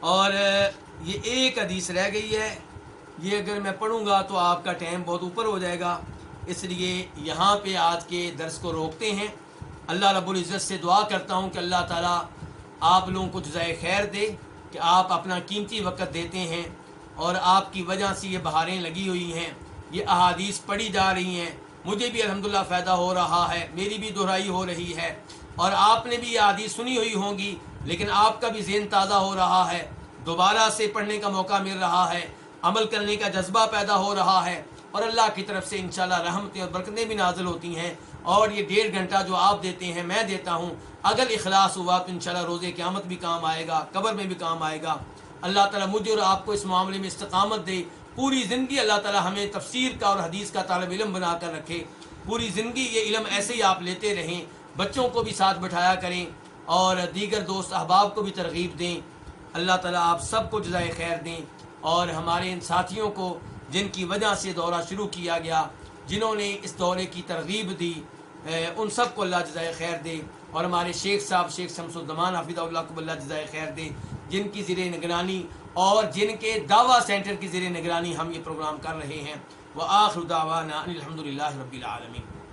اور یہ ایک حدیث رہ گئی ہے۔ یہ اگر میں پڑھوں گا تو آپ کا ٹائم بہت اوپر ہو جائے گا۔ اس لیے یہاں پہ آج کے درس کو روکتے ہیں۔ اللہ رب العزت سے دعا کرتا ہوں کہ اللہ تعالیٰ آپ لوگوں کو جزائے خیر دے کہ آپ اپنا قیمتی وقت دیتے ہیں اور آپ کی وجہ سے یہ بہاریں لگی ہوئی ہیں، یہ احادیث پڑھی جا رہی ہیں۔ مجھے بھی الحمدللہ فائدہ ہو رہا ہے، میری بھی دہرائی ہو رہی ہے اور آپ نے بھی یہ حادیث سنی ہوئی ہوں گی، لیکن آپ کا بھی ذہن تازہ ہو رہا ہے۔ دوبارہ سے پڑھنے کا موقع مل رہا ہے، عمل کرنے کا جذبہ پیدا ہو رہا ہے اور اللہ کی طرف سے انشاءاللہ رحمتیں اور برکتیں بھی نازل ہوتی ہیں۔ اور یہ ڈیڑھ گھنٹہ جو آپ دیتے ہیں میں دیتا ہوں اگر اخلاص ہوا تو انشاءاللہ روزے قیامت بھی کام آئے گا، قبر میں بھی کام آئے گا۔ اللہ تعالیٰ مجھے اور آپ کو اس معاملے میں استقامت دے۔ پوری زندگی اللہ تعالیٰ ہمیں تفسیر کا اور حدیث کا طالب علم بنا کر رکھے۔ پوری زندگی یہ علم ایسے ہی آپ لیتے رہیں، بچوں کو بھی ساتھ بٹھایا کریں اور دیگر دوست احباب کو بھی ترغیب دیں۔ اللہ تعالیٰ آپ سب کو جزائے خیر دیں۔ اور ہمارے ان ساتھیوں کو جن کی وجہ سے دورہ شروع کیا گیا، جنہوں نے اس دورے کی ترغیب دی۔ ان سب کو اللہ جزائے خیر دے۔ اور ہمارے شیخ صاحب، شیخ شمس الزمان حافظ اللہ کو اللہ جزائے خیر دے۔ جن کی زیر نگرانی اور جن کے دعویٰ سینٹر کی زیر نگرانی ہم یہ پروگرام کر رہے ہیں۔ وہ آخر دعوانا الحمد للہ رب العالمین۔